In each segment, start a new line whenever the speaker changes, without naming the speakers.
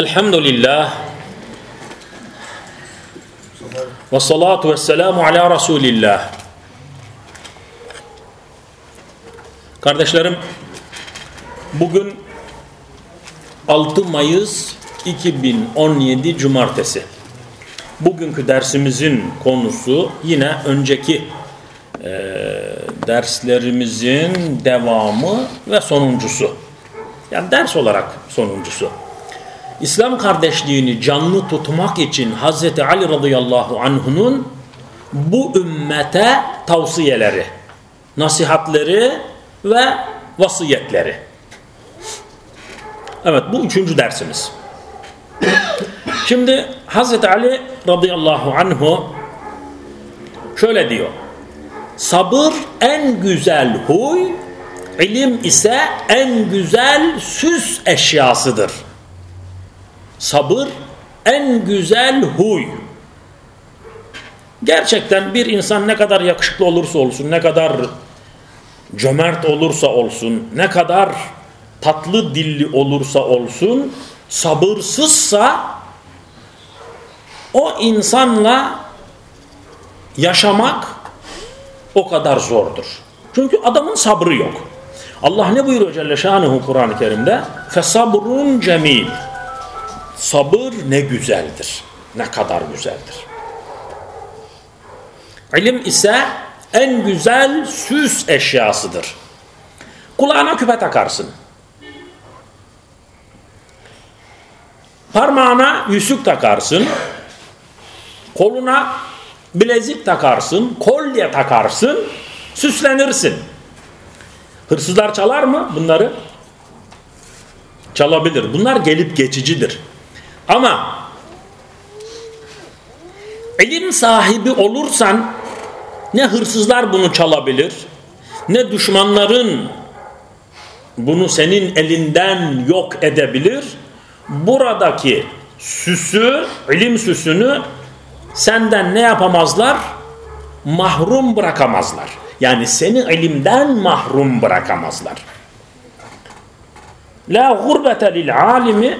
Elhamdülillah ve salatu ve selamu ala Resulillah. Kardeşlerim, bugün 6 Mayıs 2017 Cumartesi. Bugünkü dersimizin konusu yine önceki e, derslerimizin devamı ve sonuncusu. Yani ders olarak sonuncusu. İslam kardeşliğini canlı tutmak için Hz. Ali radıyallahu anh'unun bu ümmete tavsiyeleri, nasihatleri ve vasiyetleri. Evet bu üçüncü dersimiz. Şimdi Hz. Ali radıyallahu anhu şöyle diyor. Sabır en güzel huy, ilim ise en güzel süs eşyasıdır. Sabır en güzel huy. Gerçekten bir insan ne kadar yakışıklı olursa olsun, ne kadar cömert olursa olsun, ne kadar tatlı dilli olursa olsun, sabırsızsa o insanla yaşamak o kadar zordur. Çünkü adamın sabrı yok. Allah ne buyuruyor Celle Şanuhu Kur'an-ı Kerim'de? Fesabrun cemil. Sabır ne güzeldir. Ne kadar güzeldir. İlim ise en güzel süs eşyasıdır. Kulağına küpe takarsın. Parmağına yüzük takarsın. Koluna bilezik takarsın. Kolye takarsın. Süslenirsin. Hırsızlar çalar mı bunları? Çalabilir. Bunlar gelip geçicidir. Ama ilim sahibi olursan ne hırsızlar bunu çalabilir ne düşmanların bunu senin elinden yok edebilir. Buradaki süsü, ilim süsünü senden ne yapamazlar? Mahrum bırakamazlar. Yani seni ilimden mahrum bırakamazlar. La gurbete lil alimi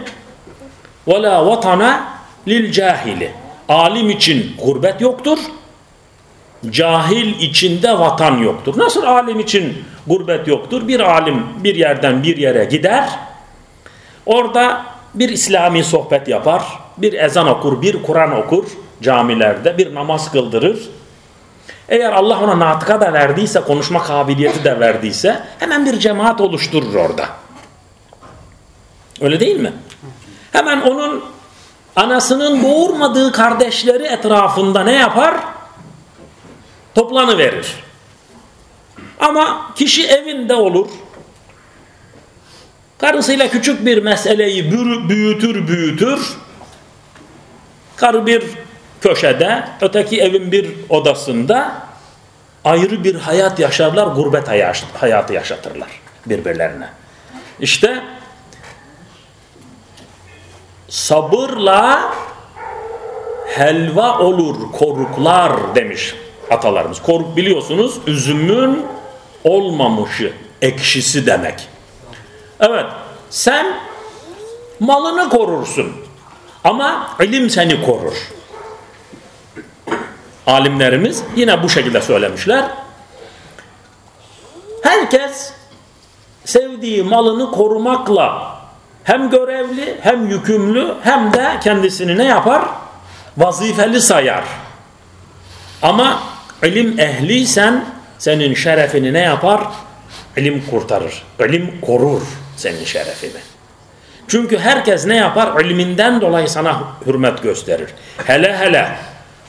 ve la vatana lil cahili. Alim için gurbet yoktur. Cahil içinde vatan yoktur. Nasıl alim için gurbet yoktur? Bir alim bir yerden bir yere gider. Orada bir İslami sohbet yapar. Bir ezan okur, bir Kur'an okur camilerde. Bir namaz kıldırır. Eğer Allah ona natıka da verdiyse, konuşma kabiliyeti de verdiyse hemen bir cemaat oluşturur orada. Öyle değil mi? Hemen onun anasının doğurmadığı kardeşleri etrafında ne yapar? Toplanı verir. Ama kişi evinde olur. Karısıyla küçük bir meseleyi büyütür büyütür. Karı bir köşede, öteki evin bir odasında ayrı bir hayat yaşarlar, gurbet hayatı yaşatırlar birbirlerine. İşte sabırla helva olur koruklar demiş atalarımız. Koruk biliyorsunuz üzümün olmamışı, ekşisi demek. Evet sen malını korursun ama ilim seni korur. Alimlerimiz yine bu şekilde söylemişler. Herkes sevdiği malını korumakla hem görevli hem yükümlü hem de kendisini ne yapar? Vazifeli sayar. Ama ilim ehliysen senin şerefini ne yapar? İlim kurtarır. İlim korur senin şerefini. Çünkü herkes ne yapar? İlminden dolayı sana hürmet gösterir. Hele hele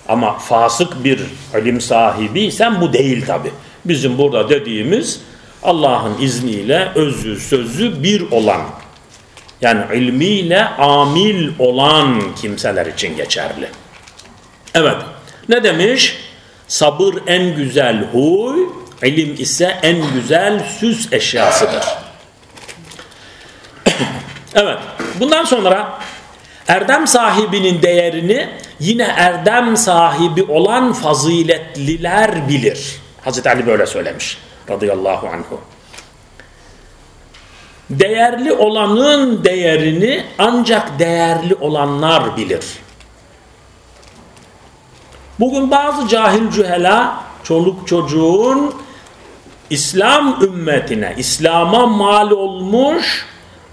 ama fasık bir ilim sahibi sen bu değil tabi. Bizim burada dediğimiz Allah'ın izniyle özü sözü bir olan yani ilmiyle amil olan kimseler için geçerli. Evet. Ne demiş? Sabır en güzel huy, ilim ise en güzel süs eşyasıdır. evet. Bundan sonra erdem sahibinin değerini yine erdem sahibi olan faziletliler bilir. Hazreti Ali böyle söylemiş radıyallahu anhu. Değerli olanın değerini ancak değerli olanlar bilir. Bugün bazı cahil cühela çoluk çocuğun İslam ümmetine, İslam'a mal olmuş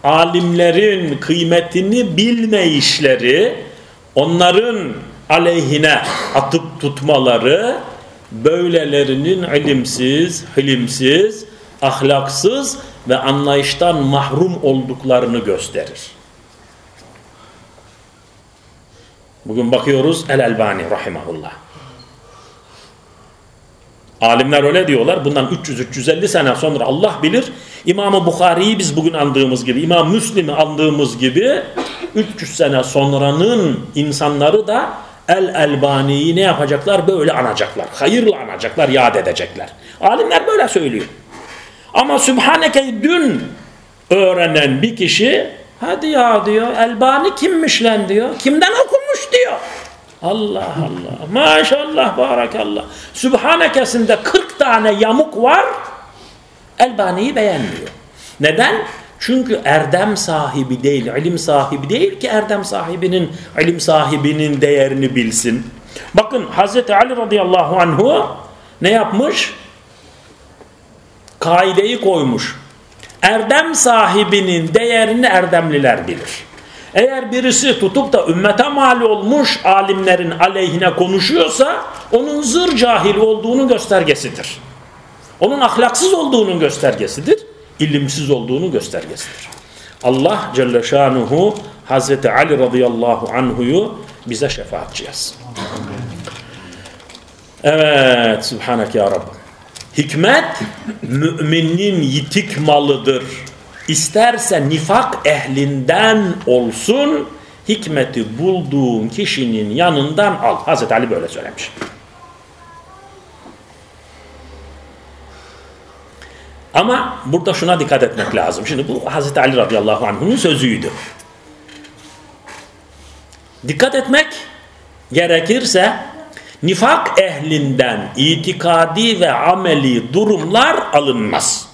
alimlerin kıymetini bilmeyişleri, onların aleyhine atıp tutmaları, böylelerinin ilimsiz, hilimsiz, ahlaksız ve anlayıştan mahrum olduklarını gösterir. Bugün bakıyoruz El-Elbani rahimahullah. Alimler öyle diyorlar. Bundan 300-350 sene sonra Allah bilir. İmam-ı Bukhari'yi biz bugün andığımız gibi, İmam Müslim'i andığımız gibi 300 sene sonranın insanları da El-Elbani'yi ne yapacaklar? Böyle anacaklar. Hayırla anacaklar, yad edecekler. Alimler böyle söylüyor. Ama Sübhaneke'yi dün öğrenen bir kişi hadi ya diyor Elbani kimmiş lan diyor. Kimden okumuş diyor. Allah Allah. Maşallah barakallah. Sübhanekesinde 40 tane yamuk var. Elbani'yi beğenmiyor. Neden? Çünkü erdem sahibi değil, ilim sahibi değil ki erdem sahibinin, ilim sahibinin değerini bilsin. Bakın Hazreti Ali radıyallahu anhu ne yapmış? Kaideyi koymuş. Erdem sahibinin değerini erdemliler bilir. Eğer birisi tutup da ümmete mal olmuş alimlerin aleyhine konuşuyorsa onun zır cahil olduğunu göstergesidir. Onun ahlaksız olduğunun göstergesidir. ilimsiz olduğunu göstergesidir. Allah Celle Şanuhu Hazreti Ali radıyallahu anhuyu bize şefaatçi yazsın. Evet Subhanak ya Rabbi. Hikmet müminin yitik malıdır. İsterse nifak ehlinden olsun hikmeti bulduğun kişinin yanından al. Hazreti Ali böyle söylemiş. Ama burada şuna dikkat etmek lazım. Şimdi bu Hazreti Ali radıyallahu anh'ın sözüydü. Dikkat etmek gerekirse nifak ehlinden itikadi ve ameli durumlar alınmaz.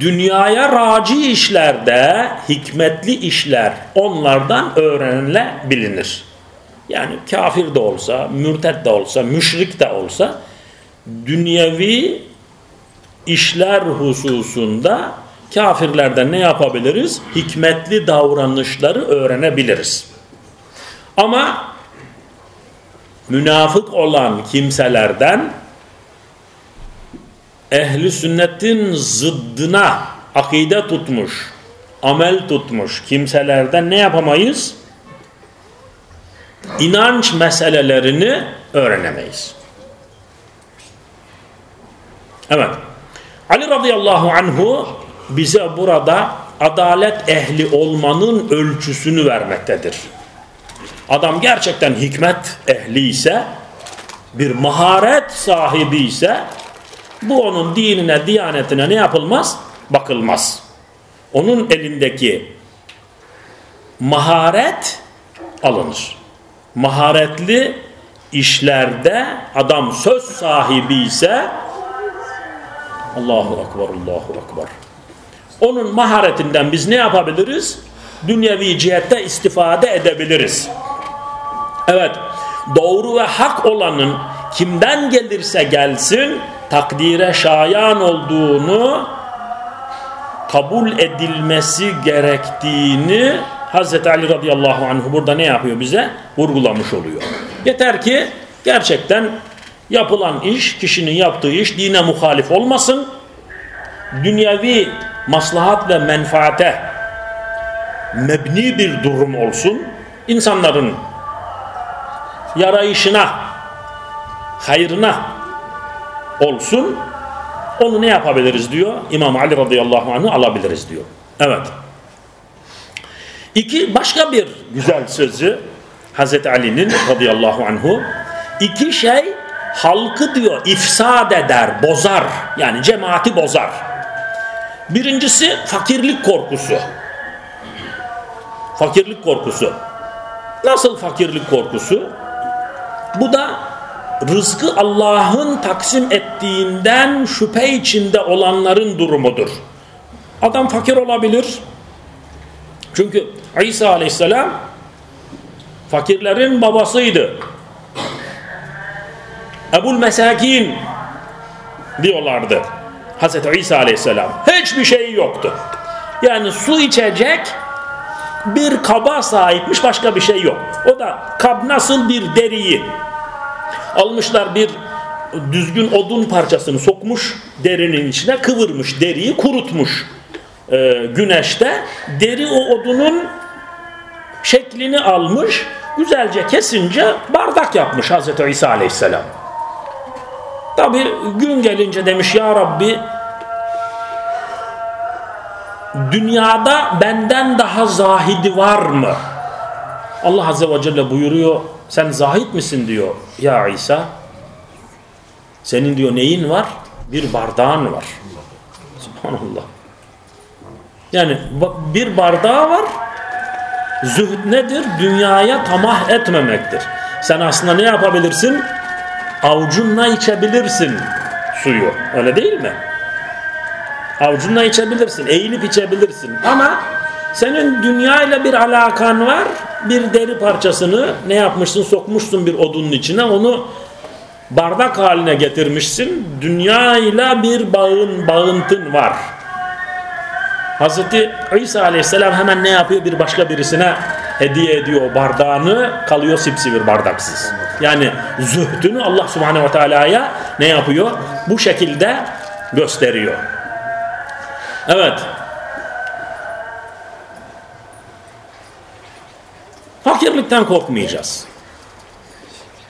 Dünyaya raci işlerde hikmetli işler onlardan öğrenilebilir. Yani kafir de olsa, mürted de olsa, müşrik de olsa dünyevi işler hususunda kafirlerden ne yapabiliriz? Hikmetli davranışları öğrenebiliriz. Ama münafık olan kimselerden ehli sünnetin zıddına akide tutmuş, amel tutmuş kimselerden ne yapamayız? İnanç meselelerini öğrenemeyiz. Evet. Ali radıyallahu anhu bize burada adalet ehli olmanın ölçüsünü vermektedir. Adam gerçekten hikmet ehli ise, bir maharet sahibi ise bu onun dinine, diyanetine ne yapılmaz? Bakılmaz. Onun elindeki maharet alınır. Maharetli işlerde adam söz sahibi ise Allahu Ekber, Allahu Ekber. Onun maharetinden biz ne yapabiliriz? Dünyevi cihette istifade edebiliriz. Evet, doğru ve hak olanın kimden gelirse gelsin takdire şayan olduğunu kabul edilmesi gerektiğini Hz. Ali radıyallahu anh burada ne yapıyor bize? Vurgulamış oluyor. Yeter ki gerçekten yapılan iş, kişinin yaptığı iş dine muhalif olmasın. Dünyevi maslahat ve menfaate mebni bir durum olsun. İnsanların yarayışına, hayrına olsun. Onu ne yapabiliriz diyor. İmam Ali radıyallahu anh'ı alabiliriz diyor. Evet. İki başka bir güzel sözü Hazreti Ali'nin radıyallahu anhu. İki şey halkı diyor ifsad eder, bozar. Yani cemaati bozar. Birincisi fakirlik korkusu. Fakirlik korkusu. Nasıl fakirlik korkusu? Bu da rızkı Allah'ın taksim ettiğinden şüphe içinde olanların durumudur. Adam fakir olabilir. Çünkü İsa aleyhisselam fakirlerin babasıydı. Ebul Mesakin diyorlardı. Hazreti İsa aleyhisselam. Hiçbir şey yoktu. Yani su içecek bir kaba sahipmiş başka bir şey yok. O da kab nasıl bir deriyi almışlar bir düzgün odun parçasını sokmuş derinin içine kıvırmış deriyi kurutmuş e, güneşte deri o odunun şeklini almış güzelce kesince bardak yapmış Hazreti İsa aleyhisselam tabi gün gelince demiş ya Rabbi dünyada benden daha zahidi var mı Allah Azze ve Celle buyuruyor sen zahit misin diyor ya İsa senin diyor neyin var bir bardağın var Subhanallah yani bir bardağı var. Zühd nedir? Dünyaya tamah etmemektir. Sen aslında ne yapabilirsin? Avucunla içebilirsin suyu. Öyle değil mi? Avucunla içebilirsin. Eğilip içebilirsin. Ama senin dünyayla bir alakan var. Bir deri parçasını ne yapmışsın? Sokmuşsun bir odunun içine. Onu bardak haline getirmişsin. Dünyayla bir bağın, bağıntın var. Hazreti İsa aleyhisselam hemen ne yapıyor? Bir başka birisine hediye ediyor bardağını kalıyor sipsivir bardaksız. Yani zühdünü Allah subhanehu ve teala'ya ne yapıyor? Bu şekilde gösteriyor. Evet. Fakirlikten korkmayacağız.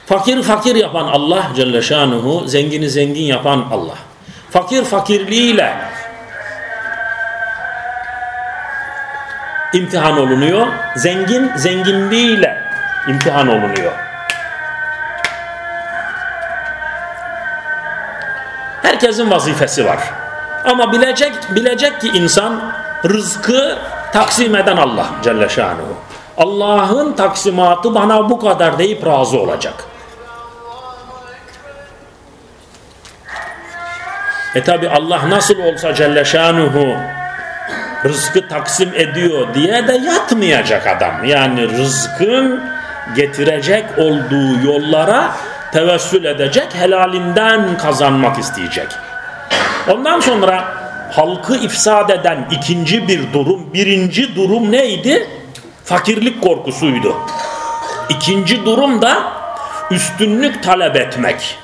Fakir fakir yapan Allah Celle Şanuhu, zengini zengin yapan Allah. Fakir fakirliğiyle imtihan olunuyor. Zengin zenginliğiyle imtihan olunuyor. Herkesin vazifesi var. Ama bilecek bilecek ki insan rızkı taksim eden Allah Celle Şanuhu. Allah'ın taksimatı bana bu kadar deyip razı olacak. E tabi Allah nasıl olsa Celle Şanuhu rızkı taksim ediyor diye de yatmayacak adam. Yani rızkın getirecek olduğu yollara tevessül edecek, helalinden kazanmak isteyecek. Ondan sonra halkı ifsad eden ikinci bir durum, birinci durum neydi? Fakirlik korkusuydu. İkinci durum da üstünlük talep etmek.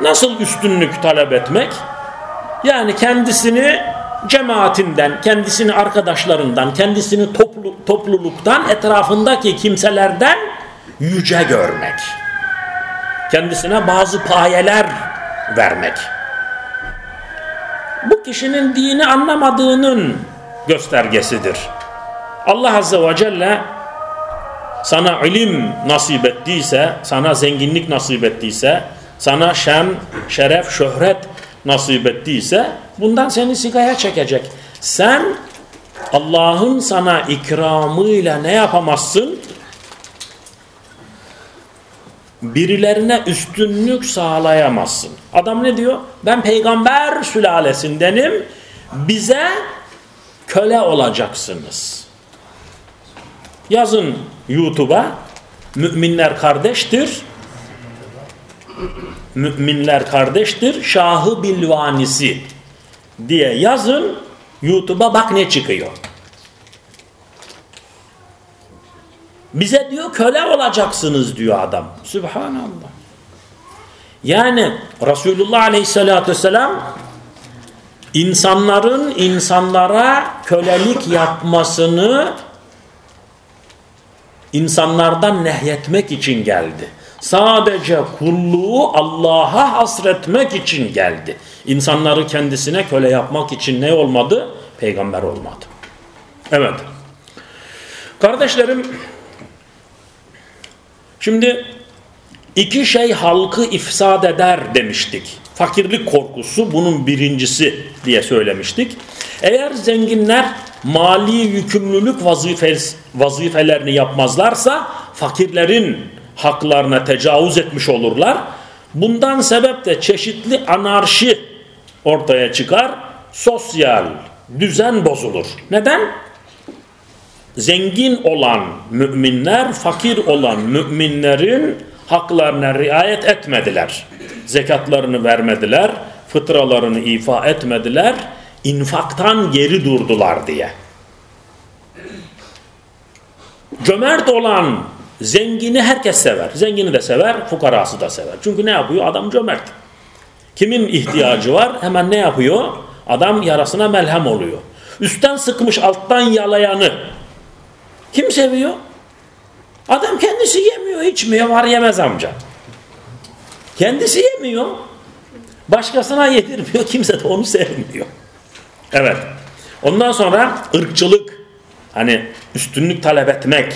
Nasıl üstünlük talep etmek? Yani kendisini cemaatinden, kendisini arkadaşlarından, kendisini toplu, topluluktan, etrafındaki kimselerden yüce görmek. Kendisine bazı payeler vermek. Bu kişinin dini anlamadığının göstergesidir. Allah Azze ve Celle sana ilim nasip ettiyse, sana zenginlik nasip ettiyse, sana şem, şeref, şöhret nasip ettiyse bundan seni sigaya çekecek. Sen Allah'ın sana ikramıyla ne yapamazsın? Birilerine üstünlük sağlayamazsın. Adam ne diyor? Ben peygamber sülalesindenim. Bize köle olacaksınız. Yazın YouTube'a müminler kardeştir müminler kardeştir şahı bilvanisi diye yazın YouTube'a bak ne çıkıyor. Bize diyor köle olacaksınız diyor adam. Sübhanallah. Yani Resulullah Aleyhisselatü Vesselam insanların insanlara kölelik yapmasını insanlardan nehyetmek için geldi sadece kulluğu Allah'a hasretmek için geldi. İnsanları kendisine köle yapmak için ne olmadı? Peygamber olmadı. Evet. Kardeşlerim şimdi iki şey halkı ifsad eder demiştik. Fakirlik korkusu bunun birincisi diye söylemiştik. Eğer zenginler mali yükümlülük vazifelerini yapmazlarsa fakirlerin haklarına tecavüz etmiş olurlar. Bundan sebep de çeşitli anarşi ortaya çıkar. Sosyal düzen bozulur. Neden? Zengin olan müminler fakir olan müminlerin haklarına riayet etmediler. Zekatlarını vermediler, fıtralarını ifa etmediler, infaktan geri durdular diye. Cömert olan zengini herkes sever. Zengini de sever, fukarası da sever. Çünkü ne yapıyor? Adam cömert. Kimin ihtiyacı var? Hemen ne yapıyor? Adam yarasına melhem oluyor. Üstten sıkmış alttan yalayanı kim seviyor? Adam kendisi yemiyor, içmiyor, var yemez amca. Kendisi yemiyor. Başkasına yedirmiyor, kimse de onu sevmiyor. Evet. Ondan sonra ırkçılık, hani üstünlük talep etmek.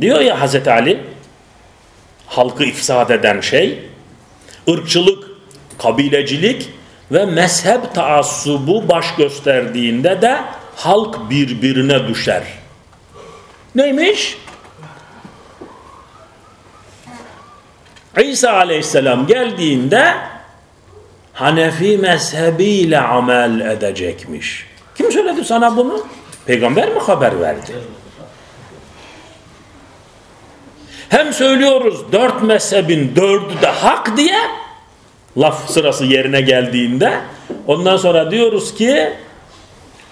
Diyor ya Hazreti Ali, halkı ifsad eden şey, ırkçılık, kabilecilik ve mezhep taassubu baş gösterdiğinde de halk birbirine düşer. Neymiş? İsa aleyhisselam geldiğinde Hanefi mezhebiyle amel edecekmiş. Kim söyledi sana bunu? Peygamber mi haber verdi? Hem söylüyoruz dört mezhebin dördü de hak diye laf sırası yerine geldiğinde ondan sonra diyoruz ki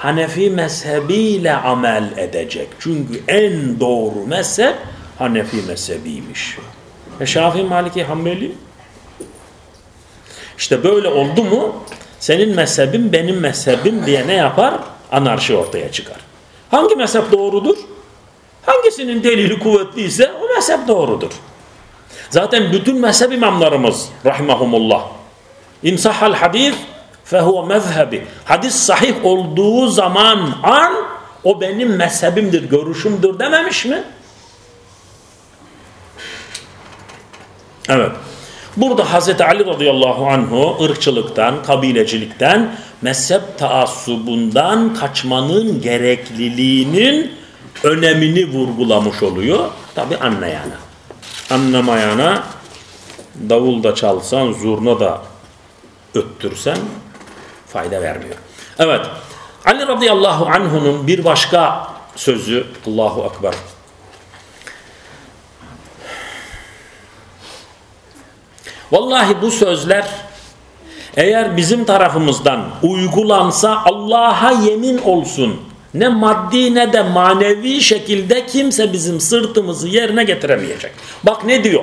Hanefi mezhebiyle amel edecek. Çünkü en doğru mezhep Hanefi mezhebiymiş. Ve Şafii Maliki Hanbeli işte böyle oldu mu senin mezhebin benim mezhebim diye ne yapar? Anarşi ortaya çıkar. Hangi mezhep doğrudur? Hangisinin delili kuvvetliyse o mezhep doğrudur. Zaten bütün mezhep imamlarımız rahimahumullah imsahal hadis fehuve mezhebi. Hadis sahih olduğu zaman an o benim mezhebimdir, görüşümdür dememiş mi? Evet. Burada Hazreti Ali radıyallahu anhu ırkçılıktan, kabilecilikten, mezhep taassubundan kaçmanın gerekliliğinin önemini vurgulamış oluyor. Tabi anlayana. Anlamayana davul da çalsan, zurna da öttürsen fayda vermiyor. Evet. Ali radıyallahu anh'unun bir başka sözü Allahu Ekber. Vallahi bu sözler eğer bizim tarafımızdan uygulansa Allah'a yemin olsun ne maddi ne de manevi şekilde kimse bizim sırtımızı yerine getiremeyecek. Bak ne diyor?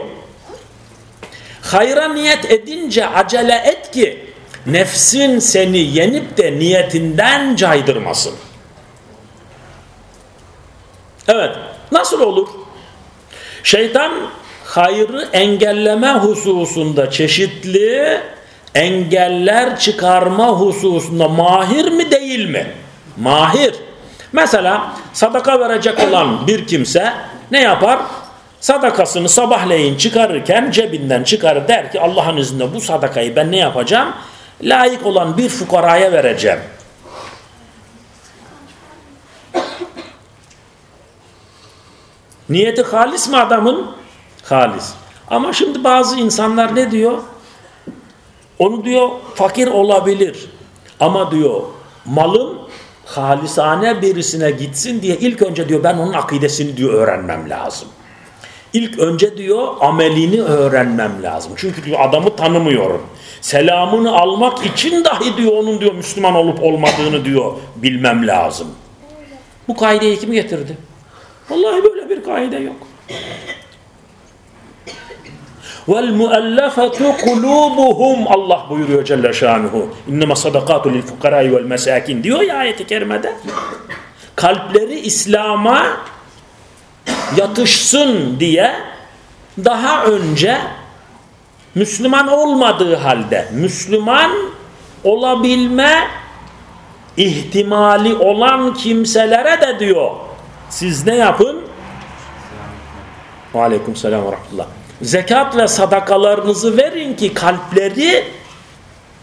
Hayra niyet edince acele et ki nefsin seni yenip de niyetinden caydırmasın. Evet. Nasıl olur? Şeytan hayrı engelleme hususunda çeşitli engeller çıkarma hususunda mahir mi değil mi? Mahir. Mesela sadaka verecek olan bir kimse ne yapar? Sadakasını sabahleyin çıkarırken cebinden çıkarır der ki Allah'ın izniyle bu sadakayı ben ne yapacağım? Layık olan bir fukaraya vereceğim. Niyeti halis mi adamın? Halis. Ama şimdi bazı insanlar ne diyor? Onu diyor fakir olabilir. Ama diyor malın halisane birisine gitsin diye ilk önce diyor ben onun akidesini diyor öğrenmem lazım. İlk önce diyor amelini öğrenmem lazım. Çünkü diyor adamı tanımıyorum. Selamını almak için dahi diyor onun diyor Müslüman olup olmadığını diyor bilmem lazım. Bu kaideyi kim getirdi? Vallahi böyle bir kaide yok. Vel muallafatu kulubuhum Allah buyuruyor Celle Şanuhu. İnnema sadakatu lil fukarai vel mesakin diyor ya ayeti kerimede. Kalpleri İslam'a yatışsın diye daha önce Müslüman olmadığı halde Müslüman olabilme ihtimali olan kimselere de diyor siz ne yapın? Aleyküm selam ve rahmetullah. Zekat ve sadakalarınızı verin ki kalpleri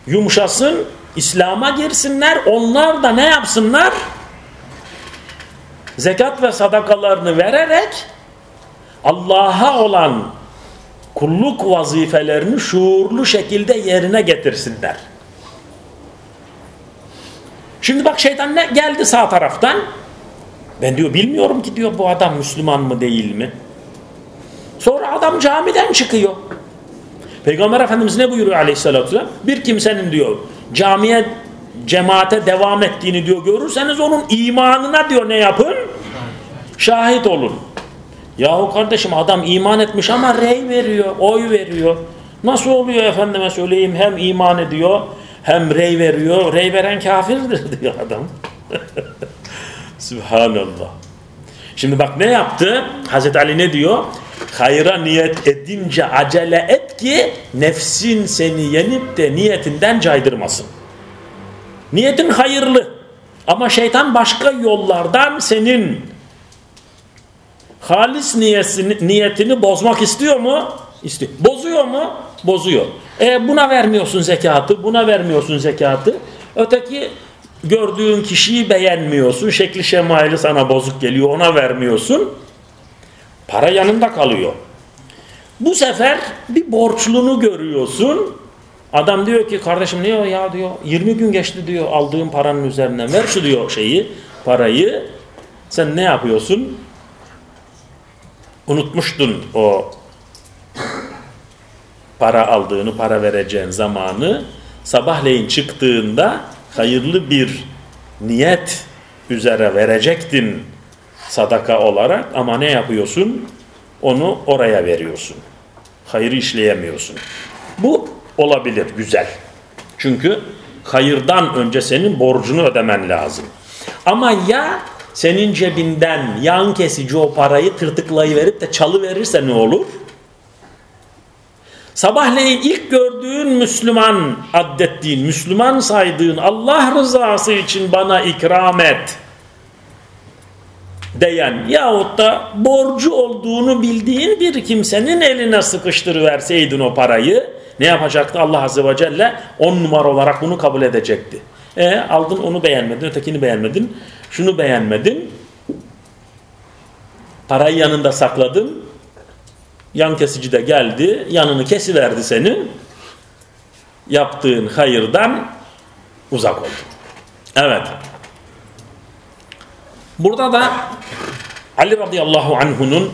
yumuşasın, İslam'a girsinler. Onlar da ne yapsınlar? Zekat ve sadakalarını vererek Allah'a olan kulluk vazifelerini şuurlu şekilde yerine getirsinler. Şimdi bak şeytan ne geldi sağ taraftan. Ben diyor bilmiyorum ki diyor bu adam Müslüman mı değil mi? Sonra adam camiden çıkıyor. Peygamber Efendimiz ne buyuruyor aleyhissalatü vesselam? Bir kimsenin diyor camiye cemaate devam ettiğini diyor görürseniz onun imanına diyor ne yapın? Şahit olun. Yahu kardeşim adam iman etmiş ama rey veriyor, oy veriyor. Nasıl oluyor efendime söyleyeyim hem iman ediyor hem rey veriyor. Rey veren kafirdir diyor adam. Subhanallah. Şimdi bak ne yaptı? Hazreti Ali ne diyor? Hayra niyet edince acele et ki nefsin seni yenip de niyetinden caydırmasın. Niyetin hayırlı ama şeytan başka yollardan senin halis niyetini, niyetini bozmak istiyor mu? İstiyor. Bozuyor mu? Bozuyor. E buna vermiyorsun zekatı, buna vermiyorsun zekatı. Öteki gördüğün kişiyi beğenmiyorsun. Şekli şemali sana bozuk geliyor, ona vermiyorsun. Para yanında kalıyor. Bu sefer bir borçlunu görüyorsun. Adam diyor ki kardeşim ne o ya diyor 20 gün geçti diyor aldığım paranın üzerinden ver şu diyor şeyi parayı. Sen ne yapıyorsun? Unutmuştun o para aldığını, para vereceğin zamanı sabahleyin çıktığında hayırlı bir niyet üzere verecektin sadaka olarak ama ne yapıyorsun? Onu oraya veriyorsun. Hayırı işleyemiyorsun. Bu olabilir, güzel. Çünkü hayırdan önce senin borcunu ödemen lazım. Ama ya senin cebinden yan kesici o parayı tırtıklayıverip de çalı verirse ne olur? Sabahleyin ilk gördüğün Müslüman addettiğin, Müslüman saydığın Allah rızası için bana ikram et diyen yahut da borcu olduğunu bildiğin bir kimsenin eline sıkıştırıverseydin o parayı ne yapacaktı? Allah Azze ve Celle on numara olarak bunu kabul edecekti. E aldın onu beğenmedin, ötekini beğenmedin, şunu beğenmedin. Parayı yanında sakladın. Yan kesici de geldi, yanını kesiverdi senin. Yaptığın hayırdan uzak oldun. Evet. Burada da Ali radıyallahu anhunun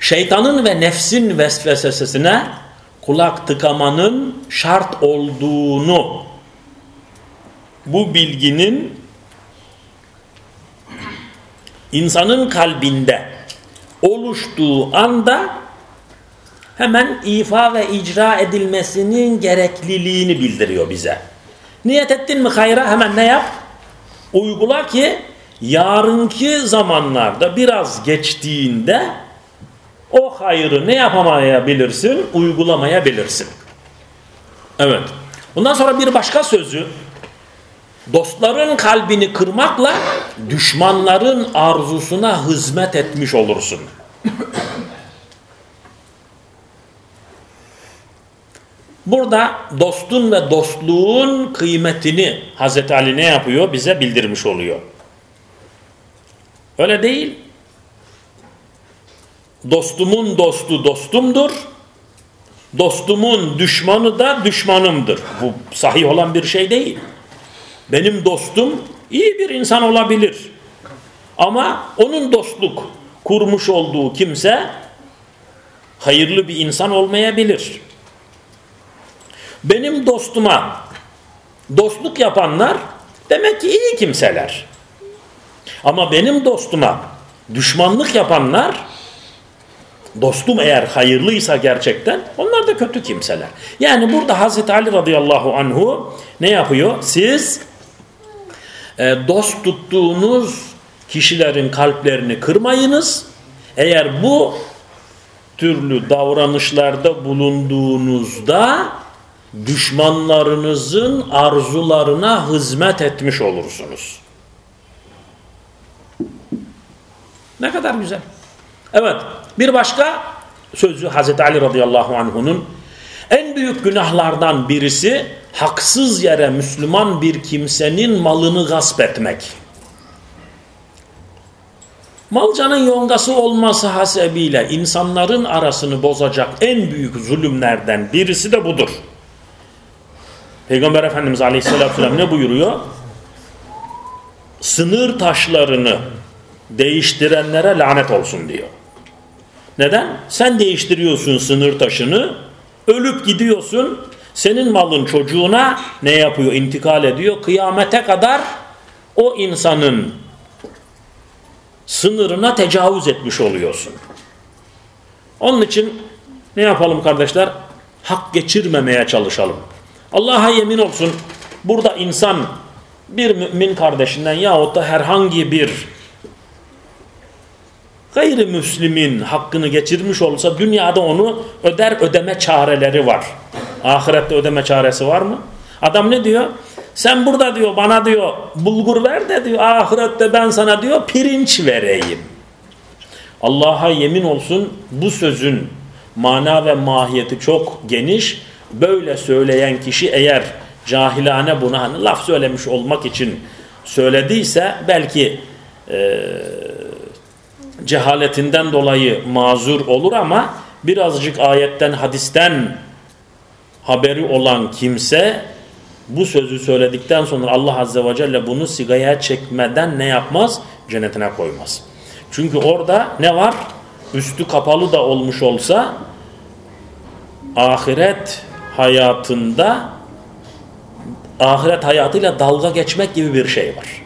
şeytanın ve nefsin vesvesesine kulak tıkamanın şart olduğunu bu bilginin insanın kalbinde oluştuğu anda hemen ifa ve icra edilmesinin gerekliliğini bildiriyor bize. Niyet ettin mi hayra hemen ne yap? Uygula ki yarınki zamanlarda biraz geçtiğinde o hayrı ne yapamayabilirsin? Uygulamayabilirsin. Evet. Bundan sonra bir başka sözü dostların kalbini kırmakla düşmanların arzusuna hizmet etmiş olursun. Burada dostun ve dostluğun kıymetini Hazreti Ali ne yapıyor? Bize bildirmiş oluyor. Öyle değil. Dostumun dostu dostumdur. Dostumun düşmanı da düşmanımdır. Bu sahih olan bir şey değil. Benim dostum iyi bir insan olabilir. Ama onun dostluk kurmuş olduğu kimse hayırlı bir insan olmayabilir. Benim dostuma dostluk yapanlar demek ki iyi kimseler. Ama benim dostuma düşmanlık yapanlar dostum eğer hayırlıysa gerçekten onlar da kötü kimseler. Yani burada Hazreti Ali radıyallahu anhu ne yapıyor? Siz e, dost tuttuğunuz kişilerin kalplerini kırmayınız. Eğer bu türlü davranışlarda bulunduğunuzda düşmanlarınızın arzularına hizmet etmiş olursunuz. Ne kadar güzel. Evet bir başka sözü Hazreti Ali radıyallahu anh'unun en büyük günahlardan birisi haksız yere Müslüman bir kimsenin malını gasp etmek. Malcanın yongası olması hasebiyle insanların arasını bozacak en büyük zulümlerden birisi de budur. Peygamber Efendimiz Aleyhisselatü Vesselam ne buyuruyor? Sınır taşlarını değiştirenlere lanet olsun diyor. Neden? Sen değiştiriyorsun sınır taşını, ölüp gidiyorsun, senin malın çocuğuna ne yapıyor? İntikal ediyor. Kıyamete kadar o insanın sınırına tecavüz etmiş oluyorsun. Onun için ne yapalım kardeşler? Hak geçirmemeye çalışalım. Allah'a yemin olsun burada insan bir mümin kardeşinden yahut da herhangi bir gayrimüslimin hakkını geçirmiş olsa dünyada onu öder ödeme çareleri var. Ahirette ödeme çaresi var mı? Adam ne diyor? Sen burada diyor bana diyor bulgur ver de diyor ahirette ben sana diyor pirinç vereyim. Allah'a yemin olsun bu sözün mana ve mahiyeti çok geniş. Böyle söyleyen kişi eğer cahilane buna hani laf söylemiş olmak için söylediyse belki e, cehaletinden dolayı mazur olur ama birazcık ayetten hadisten haberi olan kimse bu sözü söyledikten sonra Allah Azze ve Celle bunu sigaya çekmeden ne yapmaz? Cennetine koymaz. Çünkü orada ne var? Üstü kapalı da olmuş olsa ahiret hayatında ahiret hayatıyla dalga geçmek gibi bir şey var.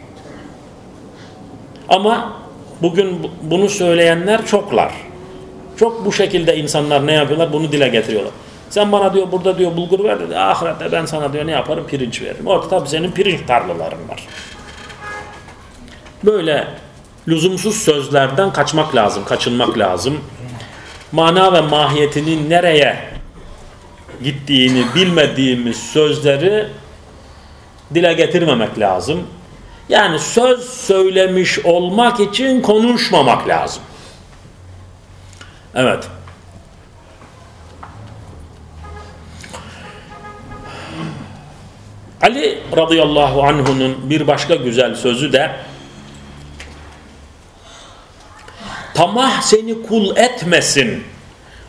Ama bugün bunu söyleyenler çoklar. Çok bu şekilde insanlar ne yapıyorlar? Bunu dile getiriyorlar. Sen bana diyor burada diyor bulgur ver dedi. Ahirette ben sana diyor ne yaparım? Pirinç veririm. Orada tabii senin pirinç tarlaların var. Böyle lüzumsuz sözlerden kaçmak lazım, kaçınmak lazım. Mana ve mahiyetinin nereye gittiğini bilmediğimiz sözleri dile getirmemek lazım. Yani söz söylemiş olmak için konuşmamak lazım. Evet. Ali radıyallahu anh'unun bir başka güzel sözü de tamah seni kul etmesin.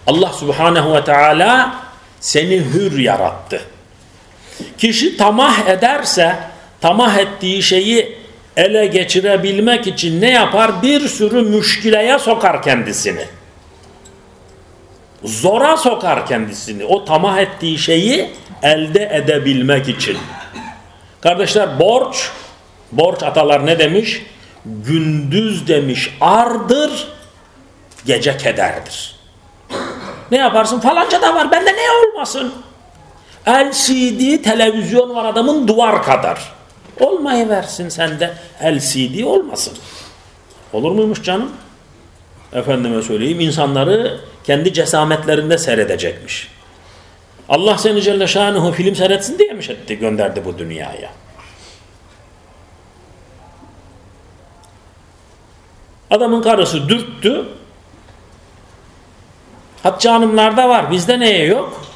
Allah subhanehu ve teala seni hür yarattı. Kişi tamah ederse tamah ettiği şeyi ele geçirebilmek için ne yapar? Bir sürü müşkileye sokar kendisini. Zora sokar kendisini. O tamah ettiği şeyi elde edebilmek için. Kardeşler borç, borç atalar ne demiş? Gündüz demiş ardır, gece kederdir. Ne yaparsın? Falanca da var, bende ne olmasın? LCD televizyon var adamın duvar kadar. Olmayı versin sende LCD olmasın. Olur muymuş canım? Efendime söyleyeyim insanları kendi cesametlerinde seyredecekmiş. Allah seni Celle Şanuhu film seyretsin diye mi etti gönderdi bu dünyaya? Adamın karısı dürttü. Hatice hanımlarda var. Bizde neye yok?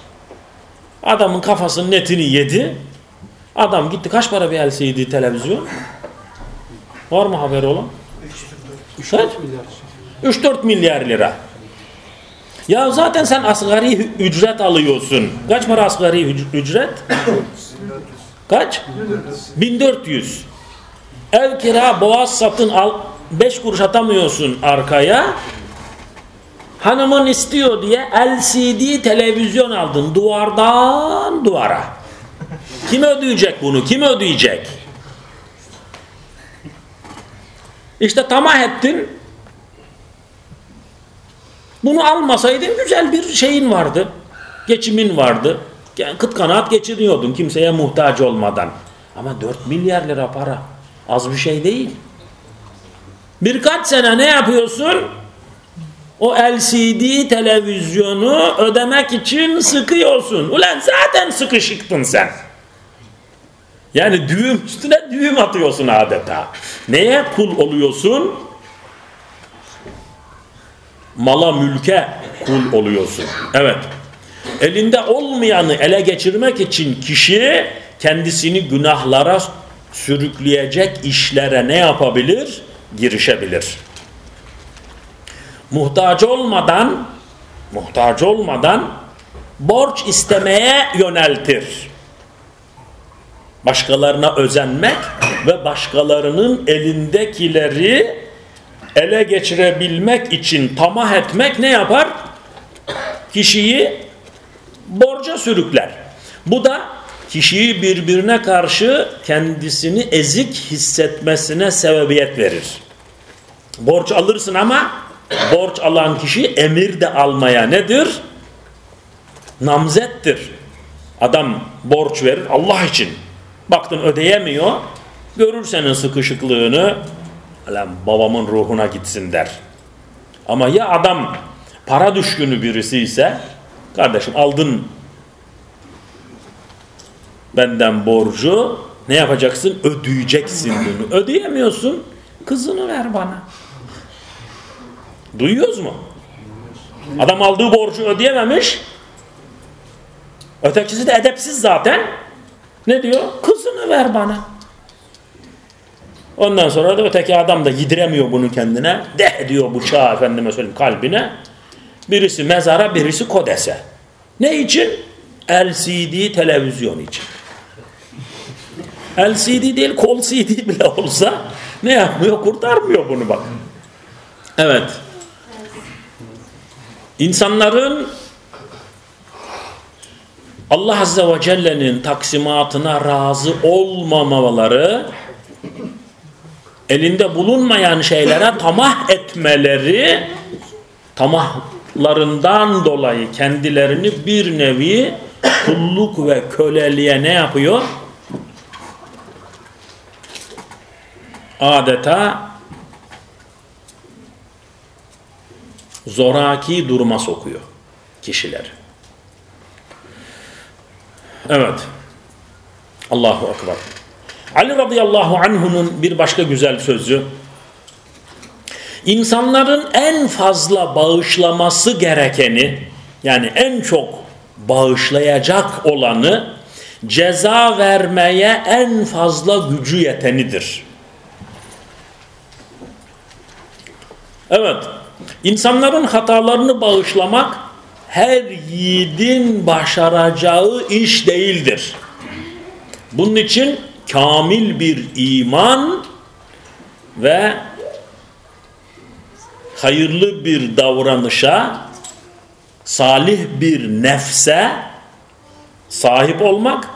Adamın kafasının netini yedi. Adam gitti. Kaç para bir LCD televizyon? Var mı haberi olan? 3-4 milyar lira. Ya zaten sen asgari ücret alıyorsun. Kaç para asgari ücret? Kaç? 1400. Ev kira boğaz satın al. 5 kuruş atamıyorsun arkaya. Hanımın istiyor diye LCD televizyon aldın duvardan duvara. Kim ödeyecek bunu? Kim ödeyecek? İşte tamah ettin. Bunu almasaydın güzel bir şeyin vardı. Geçimin vardı. Kıt kanaat geçiriyordun kimseye muhtaç olmadan. Ama 4 milyar lira para az bir şey değil. Birkaç sene ne yapıyorsun? O LCD televizyonu ödemek için sıkıyorsun. Ulan zaten sıkışıktın sen. Yani düğüm üstüne düğüm atıyorsun adeta. Neye kul oluyorsun? Mala mülke kul oluyorsun. Evet. Elinde olmayanı ele geçirmek için kişi kendisini günahlara sürükleyecek işlere ne yapabilir? Girişebilir. muhtaç olmadan muhtaç olmadan borç istemeye yöneltir. Başkalarına özenmek ve başkalarının elindekileri ele geçirebilmek için tamah etmek ne yapar? Kişiyi borca sürükler. Bu da kişiyi birbirine karşı kendisini ezik hissetmesine sebebiyet verir. Borç alırsın ama borç alan kişi emir de almaya nedir? Namzettir. Adam borç verir Allah için. Baktın ödeyemiyor. Görür senin sıkışıklığını. Lan babamın ruhuna gitsin der. Ama ya adam para düşkünü birisi ise kardeşim aldın benden borcu ne yapacaksın? Ödeyeceksin bunu. Ödeyemiyorsun. Kızını ver bana. Duyuyoruz mu? Adam aldığı borcu ödeyememiş. Ötekisi de edepsiz zaten. Ne diyor? Kızını ver bana. Ondan sonra da öteki adam da yediremiyor bunu kendine. De diyor bıçağı efendime söyleyeyim kalbine. Birisi mezara birisi kodese. Ne için? LCD televizyon için. LCD değil kol CD bile olsa ne yapmıyor? Kurtarmıyor bunu bak. Evet. İnsanların Allah Azze ve Celle'nin taksimatına razı olmamaları elinde bulunmayan şeylere tamah etmeleri tamahlarından dolayı kendilerini bir nevi kulluk ve köleliğe ne yapıyor? Adeta zoraki duruma sokuyor kişiler. Evet. Allahu Ekber. Ali radıyallahu anh'unun bir başka güzel sözü. İnsanların en fazla bağışlaması gerekeni yani en çok bağışlayacak olanı ceza vermeye en fazla gücü yetenidir. Evet, insanların hatalarını bağışlamak her yiğidin başaracağı iş değildir. Bunun için kamil bir iman ve hayırlı bir davranışa, salih bir nefse sahip olmak,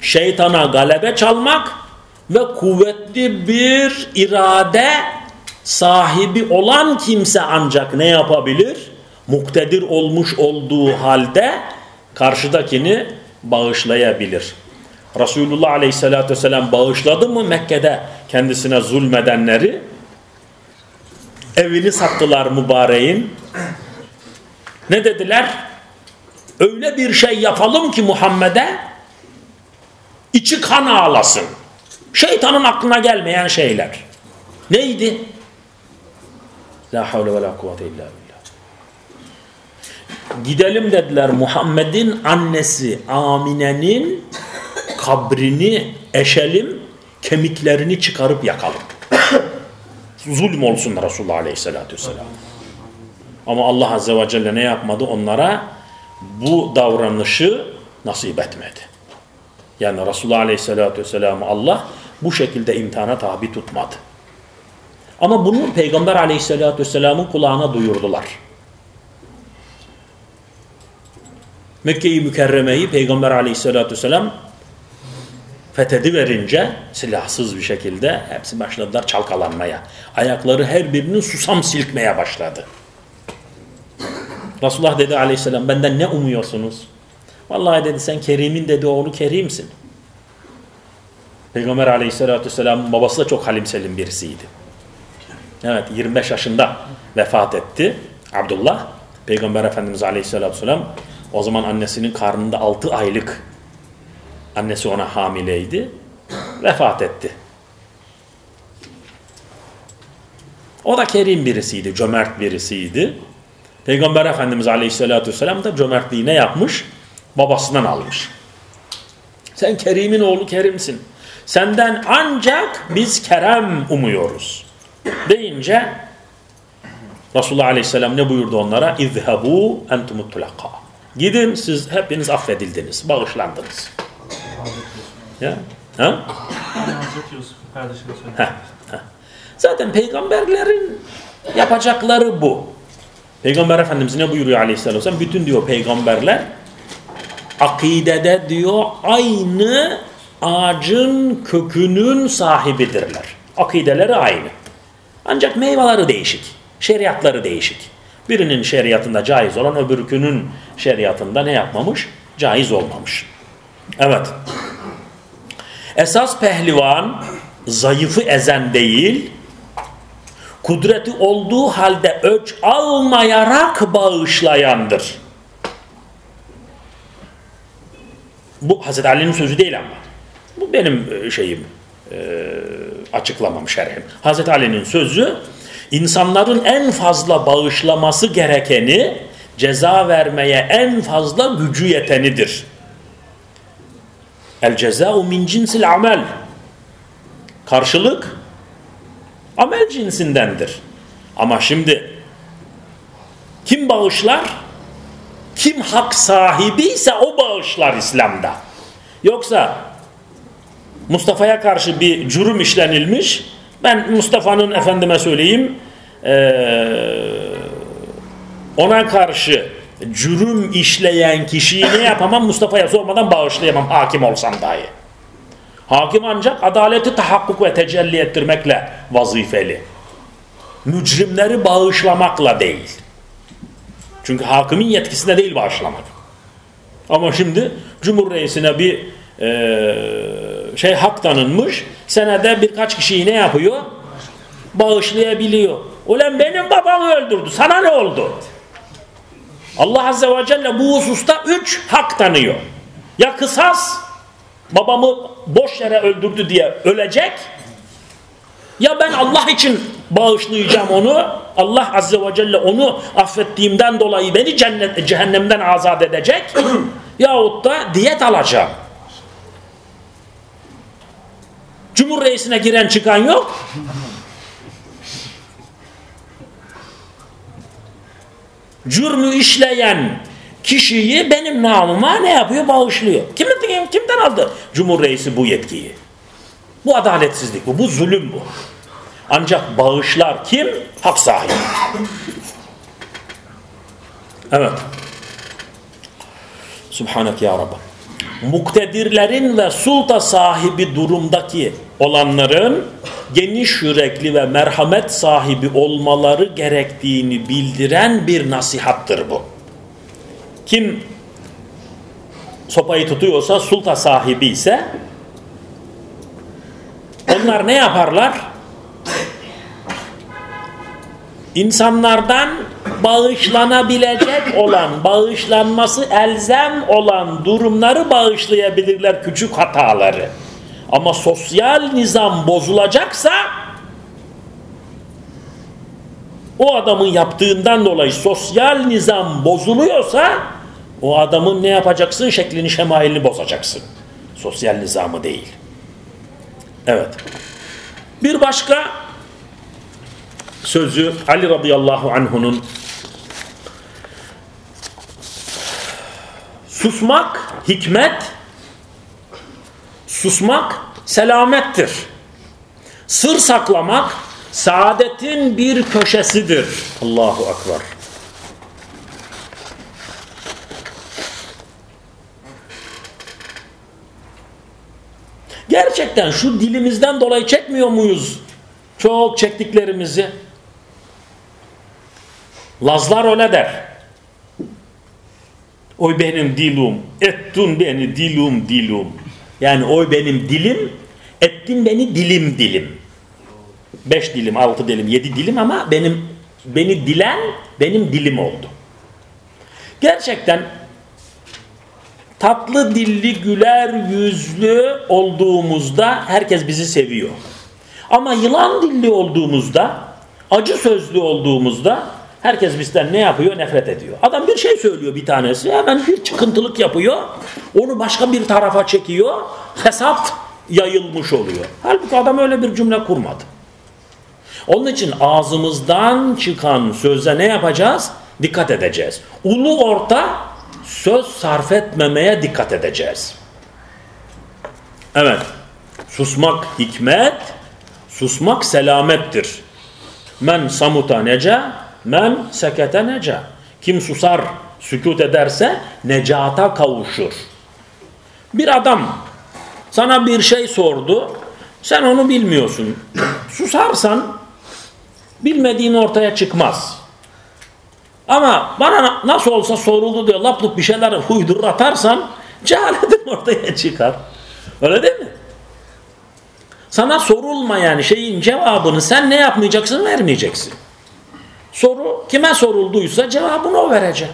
şeytana galebe çalmak ve kuvvetli bir irade sahibi olan kimse ancak ne yapabilir? Muktedir olmuş olduğu halde karşıdakini bağışlayabilir. Resulullah Aleyhisselatü Vesselam bağışladı mı Mekke'de kendisine zulmedenleri? Evini sattılar mübareğin. Ne dediler? Öyle bir şey yapalım ki Muhammed'e içi kan ağlasın. Şeytanın aklına gelmeyen şeyler. Neydi? La havle ve la kuvvete illa. Gidelim dediler Muhammed'in annesi Amine'nin kabrini eşelim, kemiklerini çıkarıp yakalım. Zulm olsun Resulullah Aleyhisselatü Vesselam. Ama Allah Azze ve Celle ne yapmadı? Onlara bu davranışı nasip etmedi. Yani Resulullah Aleyhisselatü Vesselam'ı Allah bu şekilde imtihana tabi tutmadı. Ama bunu Peygamber Aleyhisselatü Vesselam'ın kulağına duyurdular. Mekke-i Mükerreme'yi Peygamber Aleyhisselatü Vesselam fethedi verince silahsız bir şekilde hepsi başladılar çalkalanmaya. Ayakları her birinin susam silkmeye başladı. Resulullah dedi aleyhisselam benden ne umuyorsunuz? Vallahi dedi sen Kerim'in dedi oğlu Kerim'sin. Peygamber aleyhissalatü vesselamın babası da çok halim selim birisiydi. Evet 25 yaşında vefat etti Abdullah. Peygamber Efendimiz aleyhissalatü vesselam o zaman annesinin karnında 6 aylık annesi ona hamileydi. Vefat etti. O da kerim birisiydi, cömert birisiydi. Peygamber Efendimiz Aleyhisselatü Vesselam da cömertliğine yapmış, babasından almış. Sen Kerim'in oğlu Kerim'sin. Senden ancak biz kerem umuyoruz. Deyince Resulullah Aleyhisselam ne buyurdu onlara? İzhebu entumut. Gidin siz hepiniz affedildiniz, bağışlandınız. Ya. Ha? Zaten peygamberlerin yapacakları bu. Peygamber Efendimiz ne buyuruyor aleyhisselam? vesselam? Bütün diyor peygamberler akidede diyor aynı ağacın kökünün sahibidirler. Akideleri aynı. Ancak meyveleri değişik. Şeriatları değişik. Birinin şeriatında caiz olan öbürkünün şeriatında ne yapmamış? Caiz olmamış. Evet. Esas pehlivan zayıfı ezen değil, kudreti olduğu halde öç almayarak bağışlayandır. Bu Hazreti Ali'nin sözü değil ama. Bu benim e, şeyim, e, açıklamam, şerhim. Hazreti Ali'nin sözü, insanların en fazla bağışlaması gerekeni, ceza vermeye en fazla gücü yetenidir. El cezâ'u min cinsil amel. Karşılık amel cinsindendir. Ama şimdi kim bağışlar? Kim hak sahibi ise o bağışlar İslam'da. Yoksa Mustafa'ya karşı bir cürüm işlenilmiş. Ben Mustafa'nın efendime söyleyeyim ona karşı cürüm işleyen kişiyi ne yapamam? Mustafa'ya sormadan bağışlayamam hakim olsam dahi. Hakim ancak adaleti tahakkuk ve tecelli ettirmekle vazifeli. Mücrimleri bağışlamakla değil. Çünkü hakimin yetkisinde değil bağışlamak. Ama şimdi Cumhur Reisine bir e, şey hak tanınmış. Senede birkaç kişiyi ne yapıyor? Bağışlayabiliyor. Ulan benim babamı öldürdü. Sana ne oldu? Allah Azze ve Celle bu hususta üç hak tanıyor. Ya kısas babamı boş yere öldürdü diye ölecek ya ben Allah için bağışlayacağım onu Allah Azze ve Celle onu affettiğimden dolayı beni cennet, cehennemden azat edecek yahut da diyet alacağım. Cumhur reisine giren çıkan yok. Cürmü işleyen kişiyi benim namıma ne yapıyor? Bağışlıyor. Kimden, kimden aldı Cumhur reisi bu yetkiyi? Bu adaletsizlik bu, bu zulüm bu. Ancak bağışlar kim? Hak sahibi. Evet. Subhanak ya Rabbi. Muktedirlerin ve sulta sahibi durumdaki olanların geniş yürekli ve merhamet sahibi olmaları gerektiğini bildiren bir nasihattır bu. Kim sopayı tutuyorsa, sulta sahibi ise onlar ne yaparlar? İnsanlardan bağışlanabilecek olan, bağışlanması elzem olan durumları bağışlayabilirler küçük hataları. Ama sosyal nizam bozulacaksa o adamın yaptığından dolayı sosyal nizam bozuluyorsa o adamın ne yapacaksın? Şeklini şemailini bozacaksın. Sosyal nizamı değil. Evet. Bir başka sözü Ali radıyallahu anh'unun susmak hikmet susmak selamettir. Sır saklamak saadetin bir köşesidir. Allahu akbar. Gerçekten şu dilimizden dolayı çekmiyor muyuz? Çok çektiklerimizi. Lazlar öyle der. Oy benim dilum, ettun beni dilum dilum. Yani oy benim dilim, ettin beni dilim dilim. Beş dilim, altı dilim, yedi dilim ama benim beni dilen benim dilim oldu. Gerçekten tatlı dilli, güler yüzlü olduğumuzda herkes bizi seviyor. Ama yılan dilli olduğumuzda, acı sözlü olduğumuzda herkes bizden ne yapıyor? Nefret ediyor. Adam bir şey söylüyor bir tanesi, hemen bir çıkıntılık yapıyor, onu başka bir tarafa çekiyor, hesap yayılmış oluyor. Halbuki adam öyle bir cümle kurmadı. Onun için ağzımızdan çıkan söze ne yapacağız? Dikkat edeceğiz. Ulu orta söz sarf etmemeye dikkat edeceğiz. Evet. Susmak hikmet, susmak selamettir. Men samuta nece, men sekete nece. Kim susar, sükut ederse necata kavuşur. Bir adam sana bir şey sordu, sen onu bilmiyorsun. Susarsan bilmediğin ortaya çıkmaz. Ama bana nasıl olsa soruldu diyor laplık bir şeyler uydurur atarsan cehaletin ortaya çıkar. Öyle değil mi? Sana sorulmayan şeyin cevabını sen ne yapmayacaksın? Vermeyeceksin. Soru kime sorulduysa cevabını o verecek.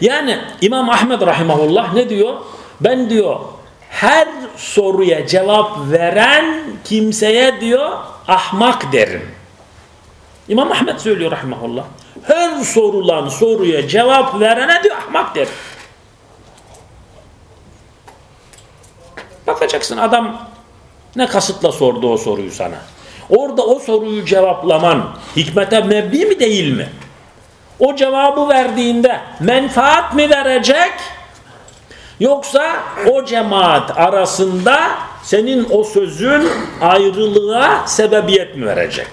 Yani İmam Ahmed Rahimahullah ne diyor? Ben diyor her soruya cevap veren kimseye diyor ahmak derim. İmam Ahmed söylüyor rahimahullah. Her sorulan soruya cevap verene diyor ahmak der. Bakacaksın adam ne kasıtla sordu o soruyu sana. Orada o soruyu cevaplaman hikmete mebni mi değil mi? O cevabı verdiğinde menfaat mi verecek? Yoksa o cemaat arasında senin o sözün ayrılığa sebebiyet mi verecek?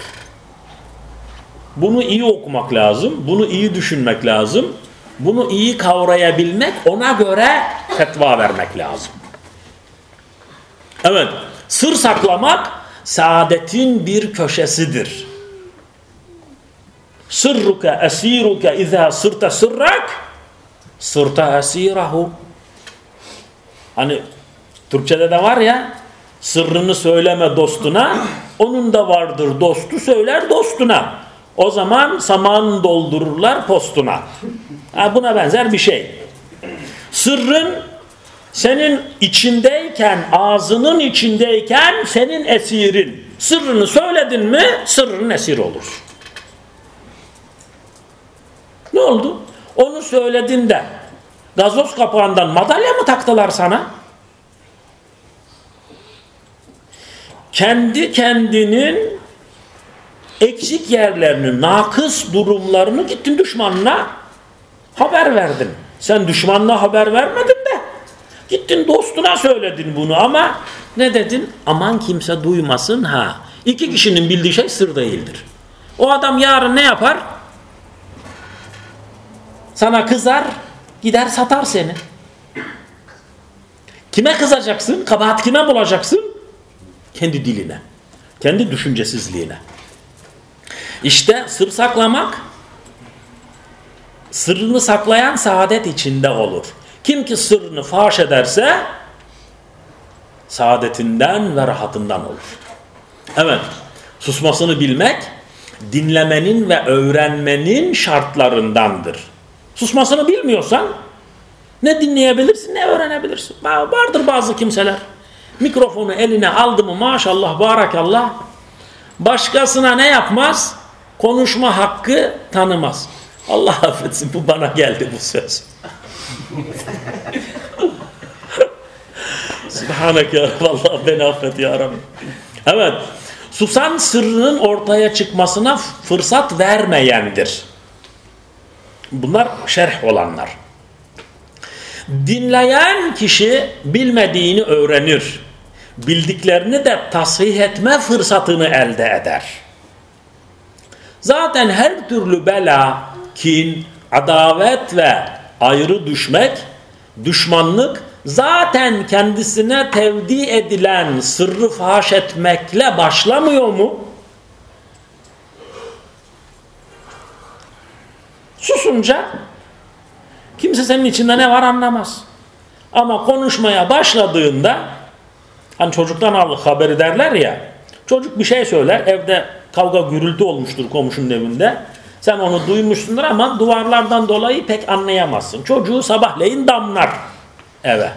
Bunu iyi okumak lazım. Bunu iyi düşünmek lazım. Bunu iyi kavrayabilmek, ona göre fetva vermek lazım. Evet, sır saklamak saadetin bir köşesidir. Sırruka esiruka izâ sırta sırrak sırta esirahu. Hani Türkçede de var ya sırrını söyleme dostuna onun da vardır dostu söyler dostuna. O zaman saman doldururlar postuna. Ha, buna benzer bir şey. Sırrın senin içindeyken, ağzının içindeyken senin esirin. Sırrını söyledin mi sırrın esir olur. Ne oldu? Onu söyledin de gazoz kapağından madalya mı taktılar sana? Kendi kendinin eksik yerlerini, nakıs durumlarını gittin düşmanına haber verdin. Sen düşmanına haber vermedin de gittin dostuna söyledin bunu ama ne dedin? Aman kimse duymasın ha. İki kişinin bildiği şey sır değildir. O adam yarın ne yapar? Sana kızar, gider satar seni. Kime kızacaksın? Kabahat kime bulacaksın? Kendi diline, kendi düşüncesizliğine. İşte sır saklamak sırrını saklayan saadet içinde olur. Kim ki sırrını faş ederse saadetinden ve rahatından olur. Evet, susmasını bilmek dinlemenin ve öğrenmenin şartlarındandır. Susmasını bilmiyorsan ne dinleyebilirsin ne öğrenebilirsin. Vardır bazı kimseler mikrofonu eline aldı mı maşallah barakallah başkasına ne yapmaz? konuşma hakkı tanımaz. Allah affetsin bu bana geldi bu söz. Rabbi Allah beni affet ya Rabbi. Evet. Susan sırrının ortaya çıkmasına fırsat vermeyendir. Bunlar şerh olanlar. Dinleyen kişi bilmediğini öğrenir. Bildiklerini de tasih etme fırsatını elde eder. Zaten her türlü bela, kin, adavet ve ayrı düşmek, düşmanlık zaten kendisine tevdi edilen sırrı faş etmekle başlamıyor mu? Susunca kimse senin içinde ne var anlamaz. Ama konuşmaya başladığında hani çocuktan al haberi derler ya çocuk bir şey söyler evde kavga gürültü olmuştur komşunun evinde. Sen onu duymuşsundur ama duvarlardan dolayı pek anlayamazsın. Çocuğu sabahleyin damlar eve.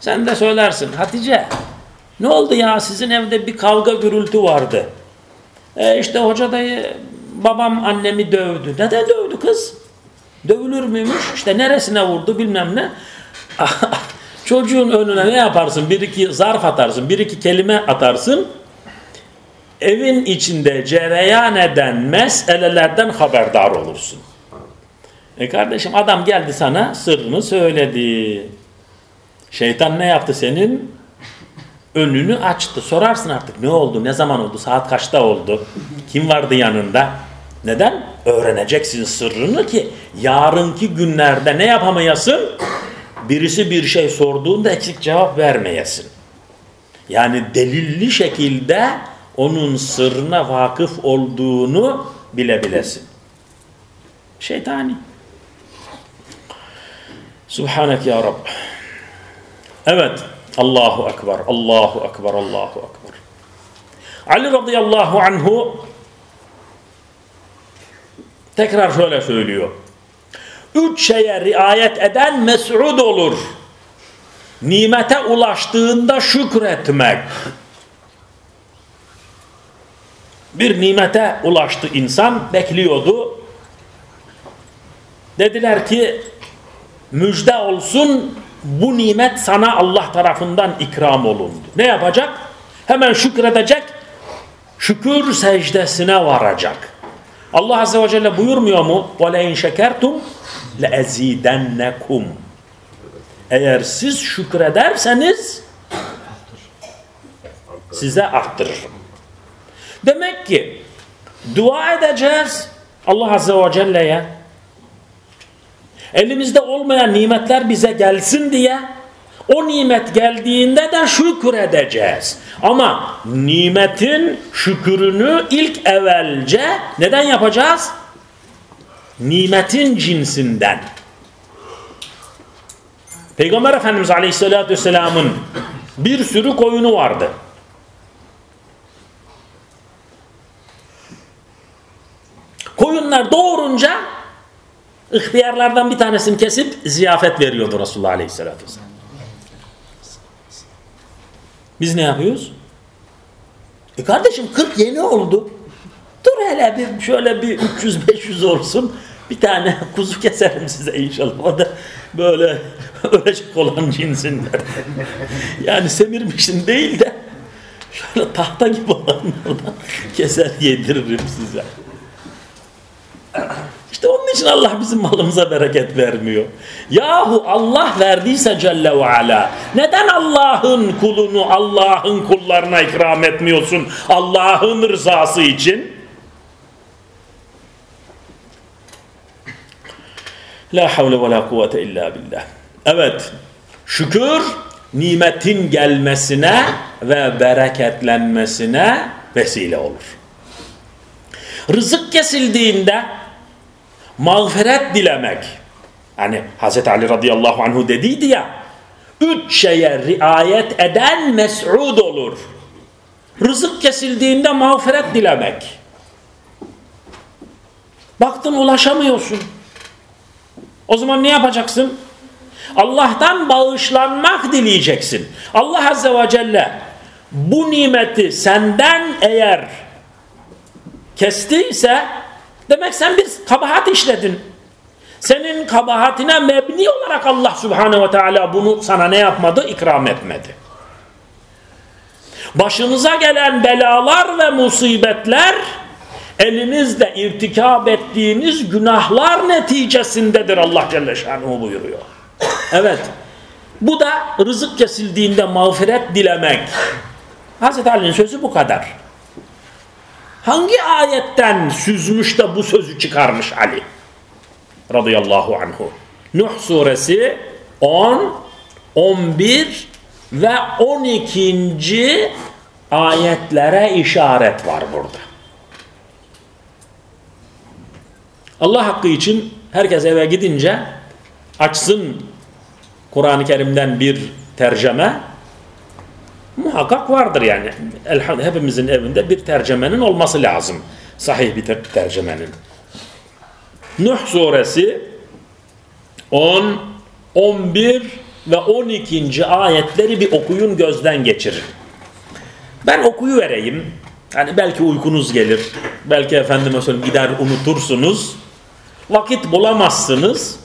Sen de söylersin Hatice ne oldu ya sizin evde bir kavga gürültü vardı. E işte hoca dayı babam annemi dövdü. Neden dövdü kız? Dövülür müymüş? İşte neresine vurdu bilmem ne. Çocuğun önüne ne yaparsın? Bir iki zarf atarsın, bir iki kelime atarsın. Evin içinde cereyan eden meselelerden haberdar olursun. E kardeşim adam geldi sana sırrını söyledi. Şeytan ne yaptı senin? Önünü açtı. Sorarsın artık ne oldu, ne zaman oldu, saat kaçta oldu, kim vardı yanında? Neden? Öğreneceksin sırrını ki yarınki günlerde ne yapamayasın? Birisi bir şey sorduğunda eksik cevap vermeyesin. Yani delilli şekilde onun sırrına vakıf olduğunu bilebilesin. Şeytani. Subhanek ya Rab. Evet. Allahu Ekber, Allahu Ekber, Allahu Ekber. Ali radıyallahu anhu tekrar şöyle söylüyor. Üç şeye riayet eden mes'ud olur. Nimete ulaştığında şükretmek Bir nimete ulaştı insan, bekliyordu. Dediler ki müjde olsun bu nimet sana Allah tarafından ikram olundu. Ne yapacak? Hemen şükredecek, şükür secdesine varacak. Allah Azze ve Celle buyurmuyor mu? وَلَاِنْ شَكَرْتُمْ لَاَزِيدَنَّكُمْ Eğer siz şükrederseniz size arttırırım. Demek ki dua edeceğiz Allah Azze ve Celle'ye Elimizde olmayan nimetler bize gelsin diye o nimet geldiğinde de şükür edeceğiz. Ama nimetin şükürünü ilk evvelce neden yapacağız? Nimetin cinsinden. Peygamber Efendimiz Aleyhisselatü Vesselam'ın bir sürü koyunu vardı. Koyunlar doğurunca ihtiyarlardan bir tanesini kesip ziyafet veriyordu Resulullah Aleyhisselatü Vesselam. Biz ne yapıyoruz? E kardeşim 40 yeni oldu. Dur hele bir şöyle bir 300-500 olsun. Bir tane kuzu keserim size inşallah. O da böyle ölecek olan cinsinden. Yani semirmişin değil de şöyle tahta gibi olanlardan keser yediririm size. Onun için Allah bizim malımıza bereket vermiyor. Yahu Allah verdiyse Celle ve Ala neden Allah'ın kulunu Allah'ın kullarına ikram etmiyorsun Allah'ın rızası için? La havle ve la kuvvete illa billah. Evet şükür nimetin gelmesine ve bereketlenmesine vesile olur. Rızık kesildiğinde mağfiret dilemek. Hani Hz. Ali radıyallahu anhu dediydi ya üç şeye riayet eden mes'ud olur. Rızık kesildiğinde mağfiret dilemek. Baktın ulaşamıyorsun. O zaman ne yapacaksın? Allah'tan bağışlanmak dileyeceksin. Allah Azze ve Celle bu nimeti senden eğer kestiyse Demek sen bir kabahat işledin. Senin kabahatine mebni olarak Allah Subhanahu ve Teala bunu sana ne yapmadı? İkram etmedi. Başınıza gelen belalar ve musibetler elinizde irtikab ettiğiniz günahlar neticesindedir Allah Celle Şanuhu buyuruyor. Evet. Bu da rızık kesildiğinde mağfiret dilemek. Hazreti Ali'nin sözü bu kadar. Hangi ayetten süzmüş de bu sözü çıkarmış Ali? Radıyallahu anhu. Nuh suresi 10, 11 ve 12. ayetlere işaret var burada. Allah hakkı için herkes eve gidince açsın Kur'an-ı Kerim'den bir tercüme muhakkak vardır yani. Hepimizin evinde bir tercemenin olması lazım. Sahih bir ter tercemenin. Nuh suresi 10, 11 ve 12. ayetleri bir okuyun gözden geçirin. Ben okuyu vereyim. Yani belki uykunuz gelir. Belki efendime söyleyeyim gider unutursunuz. Vakit bulamazsınız.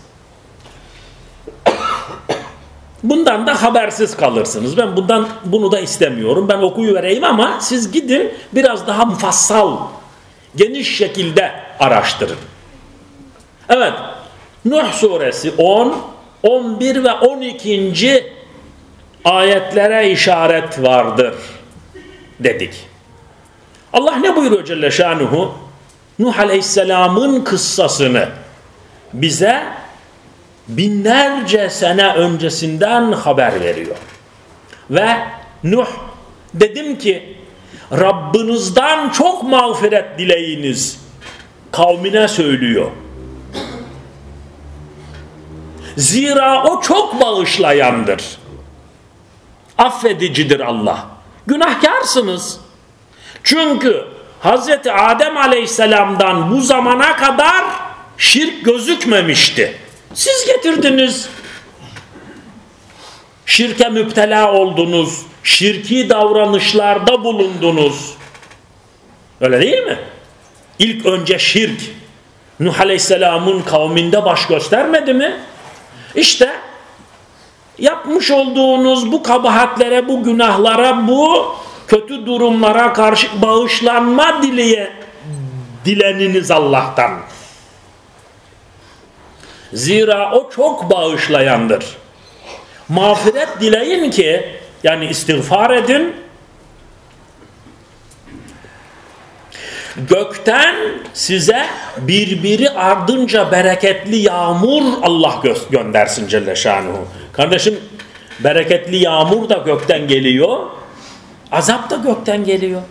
Bundan da habersiz kalırsınız. Ben bundan bunu da istemiyorum. Ben okuyu vereyim ama siz gidin biraz daha mufassal, geniş şekilde araştırın. Evet. Nuh suresi 10, 11 ve 12. ayetlere işaret vardır dedik. Allah ne buyuruyor Celle Şanuhu? Nuh Aleyhisselam'ın kıssasını bize binlerce sene öncesinden haber veriyor. Ve Nuh dedim ki Rabbinizden çok mağfiret dileyiniz kavmine söylüyor. Zira o çok bağışlayandır. Affedicidir Allah. Günahkarsınız. Çünkü Hz. Adem Aleyhisselam'dan bu zamana kadar şirk gözükmemişti. Siz getirdiniz. Şirke müptela oldunuz. Şirki davranışlarda bulundunuz. Öyle değil mi? İlk önce şirk Nuh Aleyhisselam'ın kavminde baş göstermedi mi? İşte yapmış olduğunuz bu kabahatlere, bu günahlara, bu kötü durumlara karşı bağışlanma dileye dileniniz Allah'tan. Zira o çok bağışlayandır. Mağfiret dileyin ki yani istiğfar edin. Gökten size birbiri ardınca bereketli yağmur Allah gö göndersin Celle Şanuhu. Kardeşim bereketli yağmur da gökten geliyor. Azap da gökten geliyor.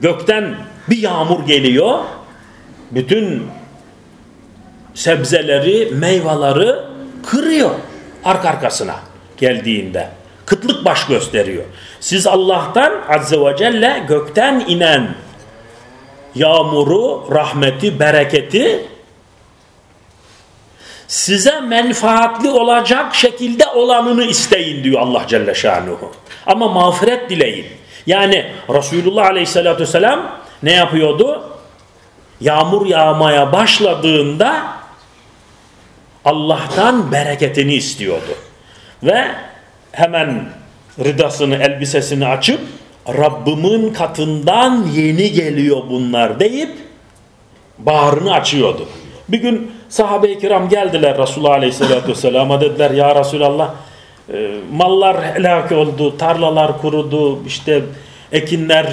Gökten bir yağmur geliyor. Bütün sebzeleri, meyveleri kırıyor arka arkasına geldiğinde. Kıtlık baş gösteriyor. Siz Allah'tan Azze ve Celle gökten inen yağmuru, rahmeti, bereketi size menfaatli olacak şekilde olanını isteyin diyor Allah Celle Şanuhu. Ama mağfiret dileyin. Yani Resulullah Aleyhisselatü Vesselam ne yapıyordu? Yağmur yağmaya başladığında Allah'tan bereketini istiyordu. Ve hemen ridasını, elbisesini açıp Rabbimin katından yeni geliyor bunlar deyip bağrını açıyordu. Bir gün sahabe-i kiram geldiler Resulullah Aleyhisselatü Vesselam'a dediler ya Resulallah e, mallar helak oldu, tarlalar kurudu, işte ekinler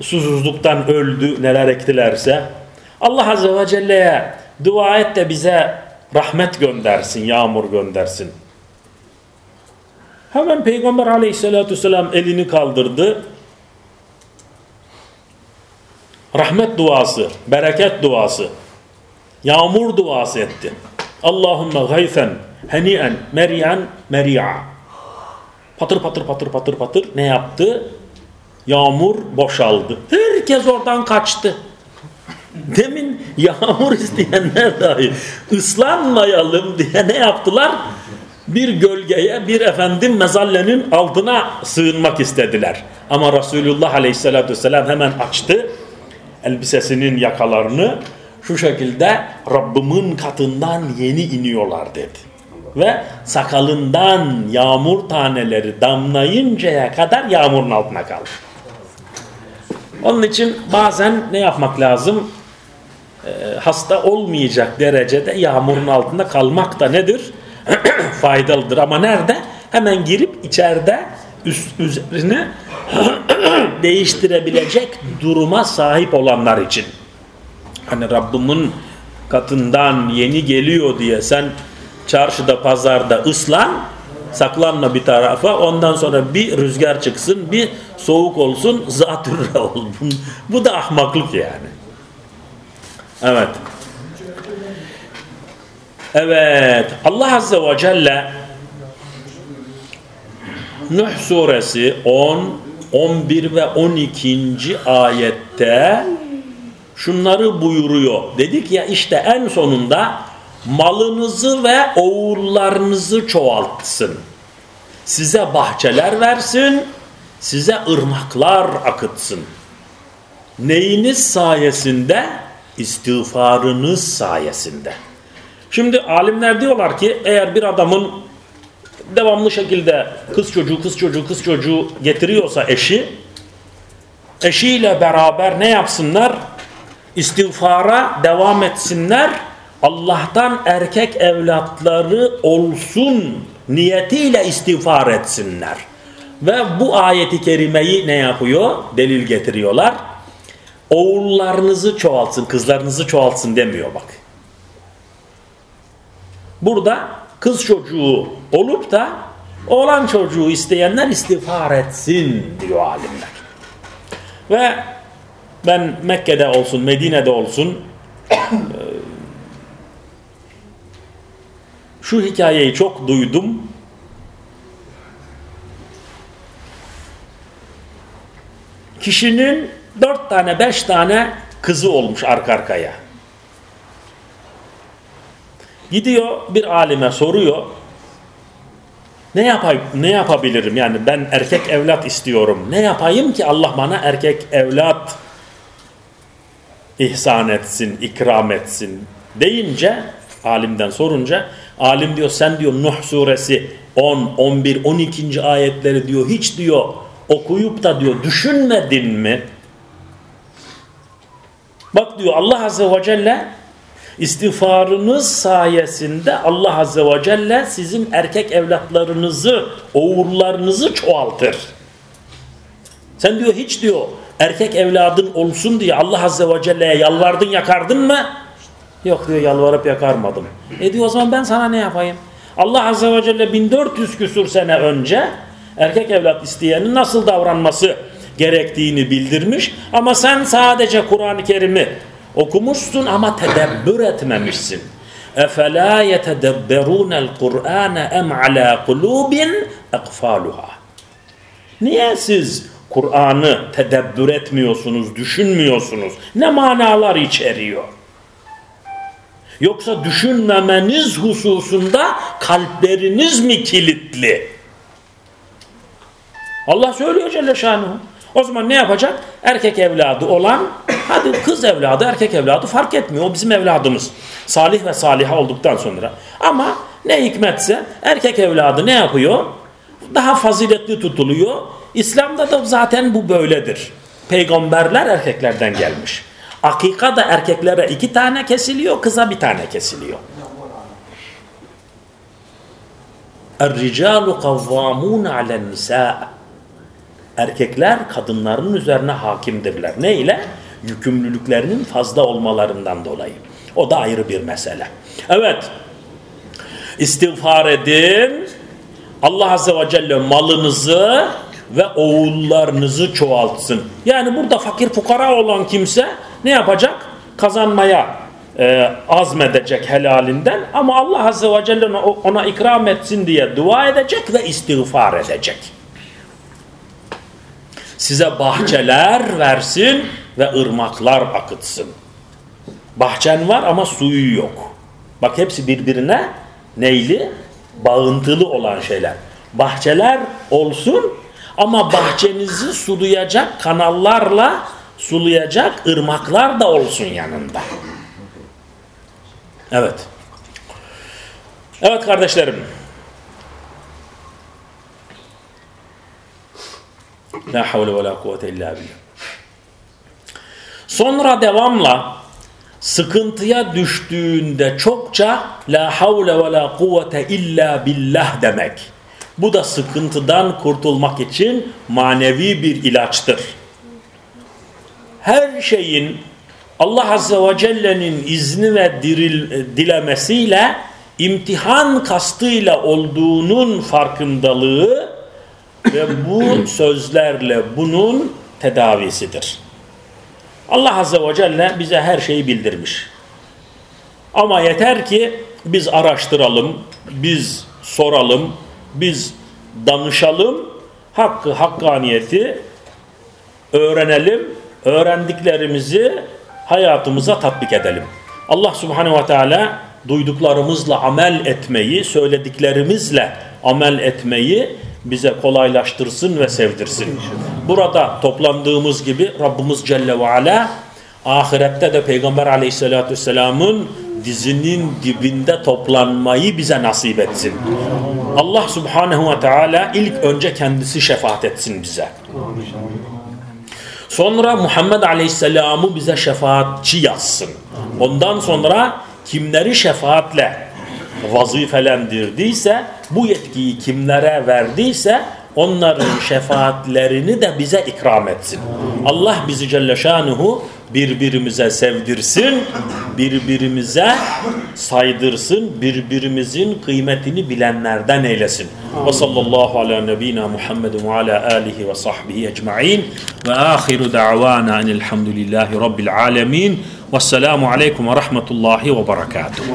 susuzluktan öldü neler ektilerse. Allah Azze ve Celle'ye dua et de bize rahmet göndersin, yağmur göndersin. Hemen Peygamber aleyhissalatü vesselam elini kaldırdı. Rahmet duası, bereket duası, yağmur duası etti. Allahümme gayfen, heniyen, meriyen, meri'a. Patır patır patır patır patır ne yaptı? Yağmur boşaldı. Herkes oradan kaçtı. Demin yağmur isteyenler dahi ıslanmayalım diye ne yaptılar? Bir gölgeye, bir efendim mezallenin altına sığınmak istediler. Ama Resulullah Aleyhisselatü Vesselam hemen açtı elbisesinin yakalarını. Şu şekilde Rabbimin katından yeni iniyorlar dedi. Ve sakalından yağmur taneleri damlayıncaya kadar yağmurun altına kaldı. Onun için bazen ne yapmak lazım? Ee, hasta olmayacak derecede yağmurun altında kalmak da nedir? Faydalıdır. Ama nerede? Hemen girip içeride üst üzerine değiştirebilecek duruma sahip olanlar için. Hani Rabbimin katından yeni geliyor diye sen çarşıda pazarda ıslan saklanma bir tarafa ondan sonra bir rüzgar çıksın bir soğuk olsun zatürre ol. Bu da ahmaklık yani. Evet. Evet. Allah Azze ve Celle Nuh suresi 10, 11 ve 12. ayette şunları buyuruyor. Dedik ya işte en sonunda malınızı ve oğullarınızı çoğaltsın. Size bahçeler versin, size ırmaklar akıtsın. Neyiniz sayesinde? İstiğfarınız sayesinde. Şimdi alimler diyorlar ki eğer bir adamın devamlı şekilde kız çocuğu kız çocuğu kız çocuğu getiriyorsa eşi eşiyle beraber ne yapsınlar? İstiğfara devam etsinler. Allah'tan erkek evlatları olsun niyetiyle istiğfar etsinler. Ve bu ayeti kerimeyi ne yapıyor? Delil getiriyorlar. Oğullarınızı çoğaltsın, kızlarınızı çoğaltsın demiyor bak. Burada kız çocuğu olup da oğlan çocuğu isteyenler istiğfar etsin diyor alimler. Ve ben Mekke'de olsun, Medine'de olsun şu hikayeyi çok duydum. Kişinin dört tane, beş tane kızı olmuş arka arkaya. Gidiyor bir alime soruyor. Ne yapayım, ne yapabilirim? Yani ben erkek evlat istiyorum. Ne yapayım ki Allah bana erkek evlat ihsan etsin, ikram etsin deyince alimden sorunca alim diyor sen diyor Nuh suresi 10, 11, 12. ayetleri diyor hiç diyor okuyup da diyor düşünmedin mi? Bak diyor Allah Azze ve Celle istiğfarınız sayesinde Allah Azze ve Celle sizin erkek evlatlarınızı, oğullarınızı çoğaltır. Sen diyor hiç diyor erkek evladın olsun diye Allah Azze ve Celle'ye yalvardın yakardın mı? Yok diyor yalvarıp yakarmadım. E diyor o zaman ben sana ne yapayım? Allah Azze ve Celle 1400 küsur sene önce erkek evlat isteyenin nasıl davranması gerektiğini bildirmiş. Ama sen sadece Kur'an-ı Kerim'i okumuşsun ama tedebbür etmemişsin. اَفَلَا يَتَدَبَّرُونَ الْقُرْآنَ اَمْ عَلَى قُلُوبٍ اَقْفَالُهَا Niye siz Kur'an'ı tedebbür etmiyorsunuz, düşünmüyorsunuz? Ne manalar içeriyor? Yoksa düşünmemeniz hususunda kalpleriniz mi kilitli? Allah söylüyor Celle Şanuhu. O zaman ne yapacak? Erkek evladı olan, hadi kız evladı, erkek evladı fark etmiyor. O bizim evladımız. Salih ve saliha olduktan sonra. Ama ne hikmetse erkek evladı ne yapıyor? Daha faziletli tutuluyor. İslam'da da zaten bu böyledir. Peygamberler erkeklerden gelmiş. Akika da erkeklere iki tane kesiliyor, kıza bir tane kesiliyor. Er-ricalu kavvamun alen nisa. Erkekler kadınların üzerine hakimdirler. Ne ile? Yükümlülüklerinin fazla olmalarından dolayı. O da ayrı bir mesele. Evet. İstiğfar edin. Allah Azze ve Celle malınızı ve oğullarınızı çoğaltsın. Yani burada fakir fukara olan kimse ne yapacak? Kazanmaya e, azmedecek helalinden ama Allah Azze ve Celle ona, ikram etsin diye dua edecek ve istiğfar edecek. Size bahçeler versin ve ırmaklar akıtsın. Bahçen var ama suyu yok. Bak hepsi birbirine neyli? Bağıntılı olan şeyler. Bahçeler olsun ama bahçenizi sulayacak kanallarla sulayacak ırmaklar da olsun yanında. Evet. Evet kardeşlerim. La havle ve la kuvvete illa billah. Sonra devamla sıkıntıya düştüğünde çokça la havle ve la kuvvete illa billah demek. Bu da sıkıntıdan kurtulmak için manevi bir ilaçtır. Her şeyin Allah Azze ve Celle'nin izni ve diril, dilemesiyle imtihan kastıyla olduğunun farkındalığı ve bu sözlerle bunun tedavisidir. Allah Azze ve Celle bize her şeyi bildirmiş. Ama yeter ki biz araştıralım, biz soralım, biz danışalım, hakkı, hakkaniyeti öğrenelim, öğrendiklerimizi hayatımıza tatbik edelim. Allah Subhanahu ve Teala duyduklarımızla amel etmeyi, söylediklerimizle amel etmeyi bize kolaylaştırsın ve sevdirsin. Burada toplandığımız gibi Rabbimiz Celle ve Ala ahirette de Peygamber Aleyhisselatü Vesselam'ın dizinin dibinde toplanmayı bize nasip etsin. Allah subhanehu ve teala ilk önce kendisi şefaat etsin bize. Sonra Muhammed Aleyhisselam'ı bize şefaatçi yazsın. Ondan sonra kimleri şefaatle vazifelendirdiyse, bu yetkiyi kimlere verdiyse onların şefaatlerini de bize ikram etsin. Allah bizi Celle Şanuhu birbirimize sevdirsin, birbirimize saydırsın, birbirimizin kıymetini bilenlerden eylesin. Ve sallallahu ala nebina Muhammedin ve ala alihi ve sahbihi ecma'in ve ahiru da'vana enilhamdülillahi rabbil alemin. Vesselamu aleyküm ve rahmetullahi ve berekatuhu.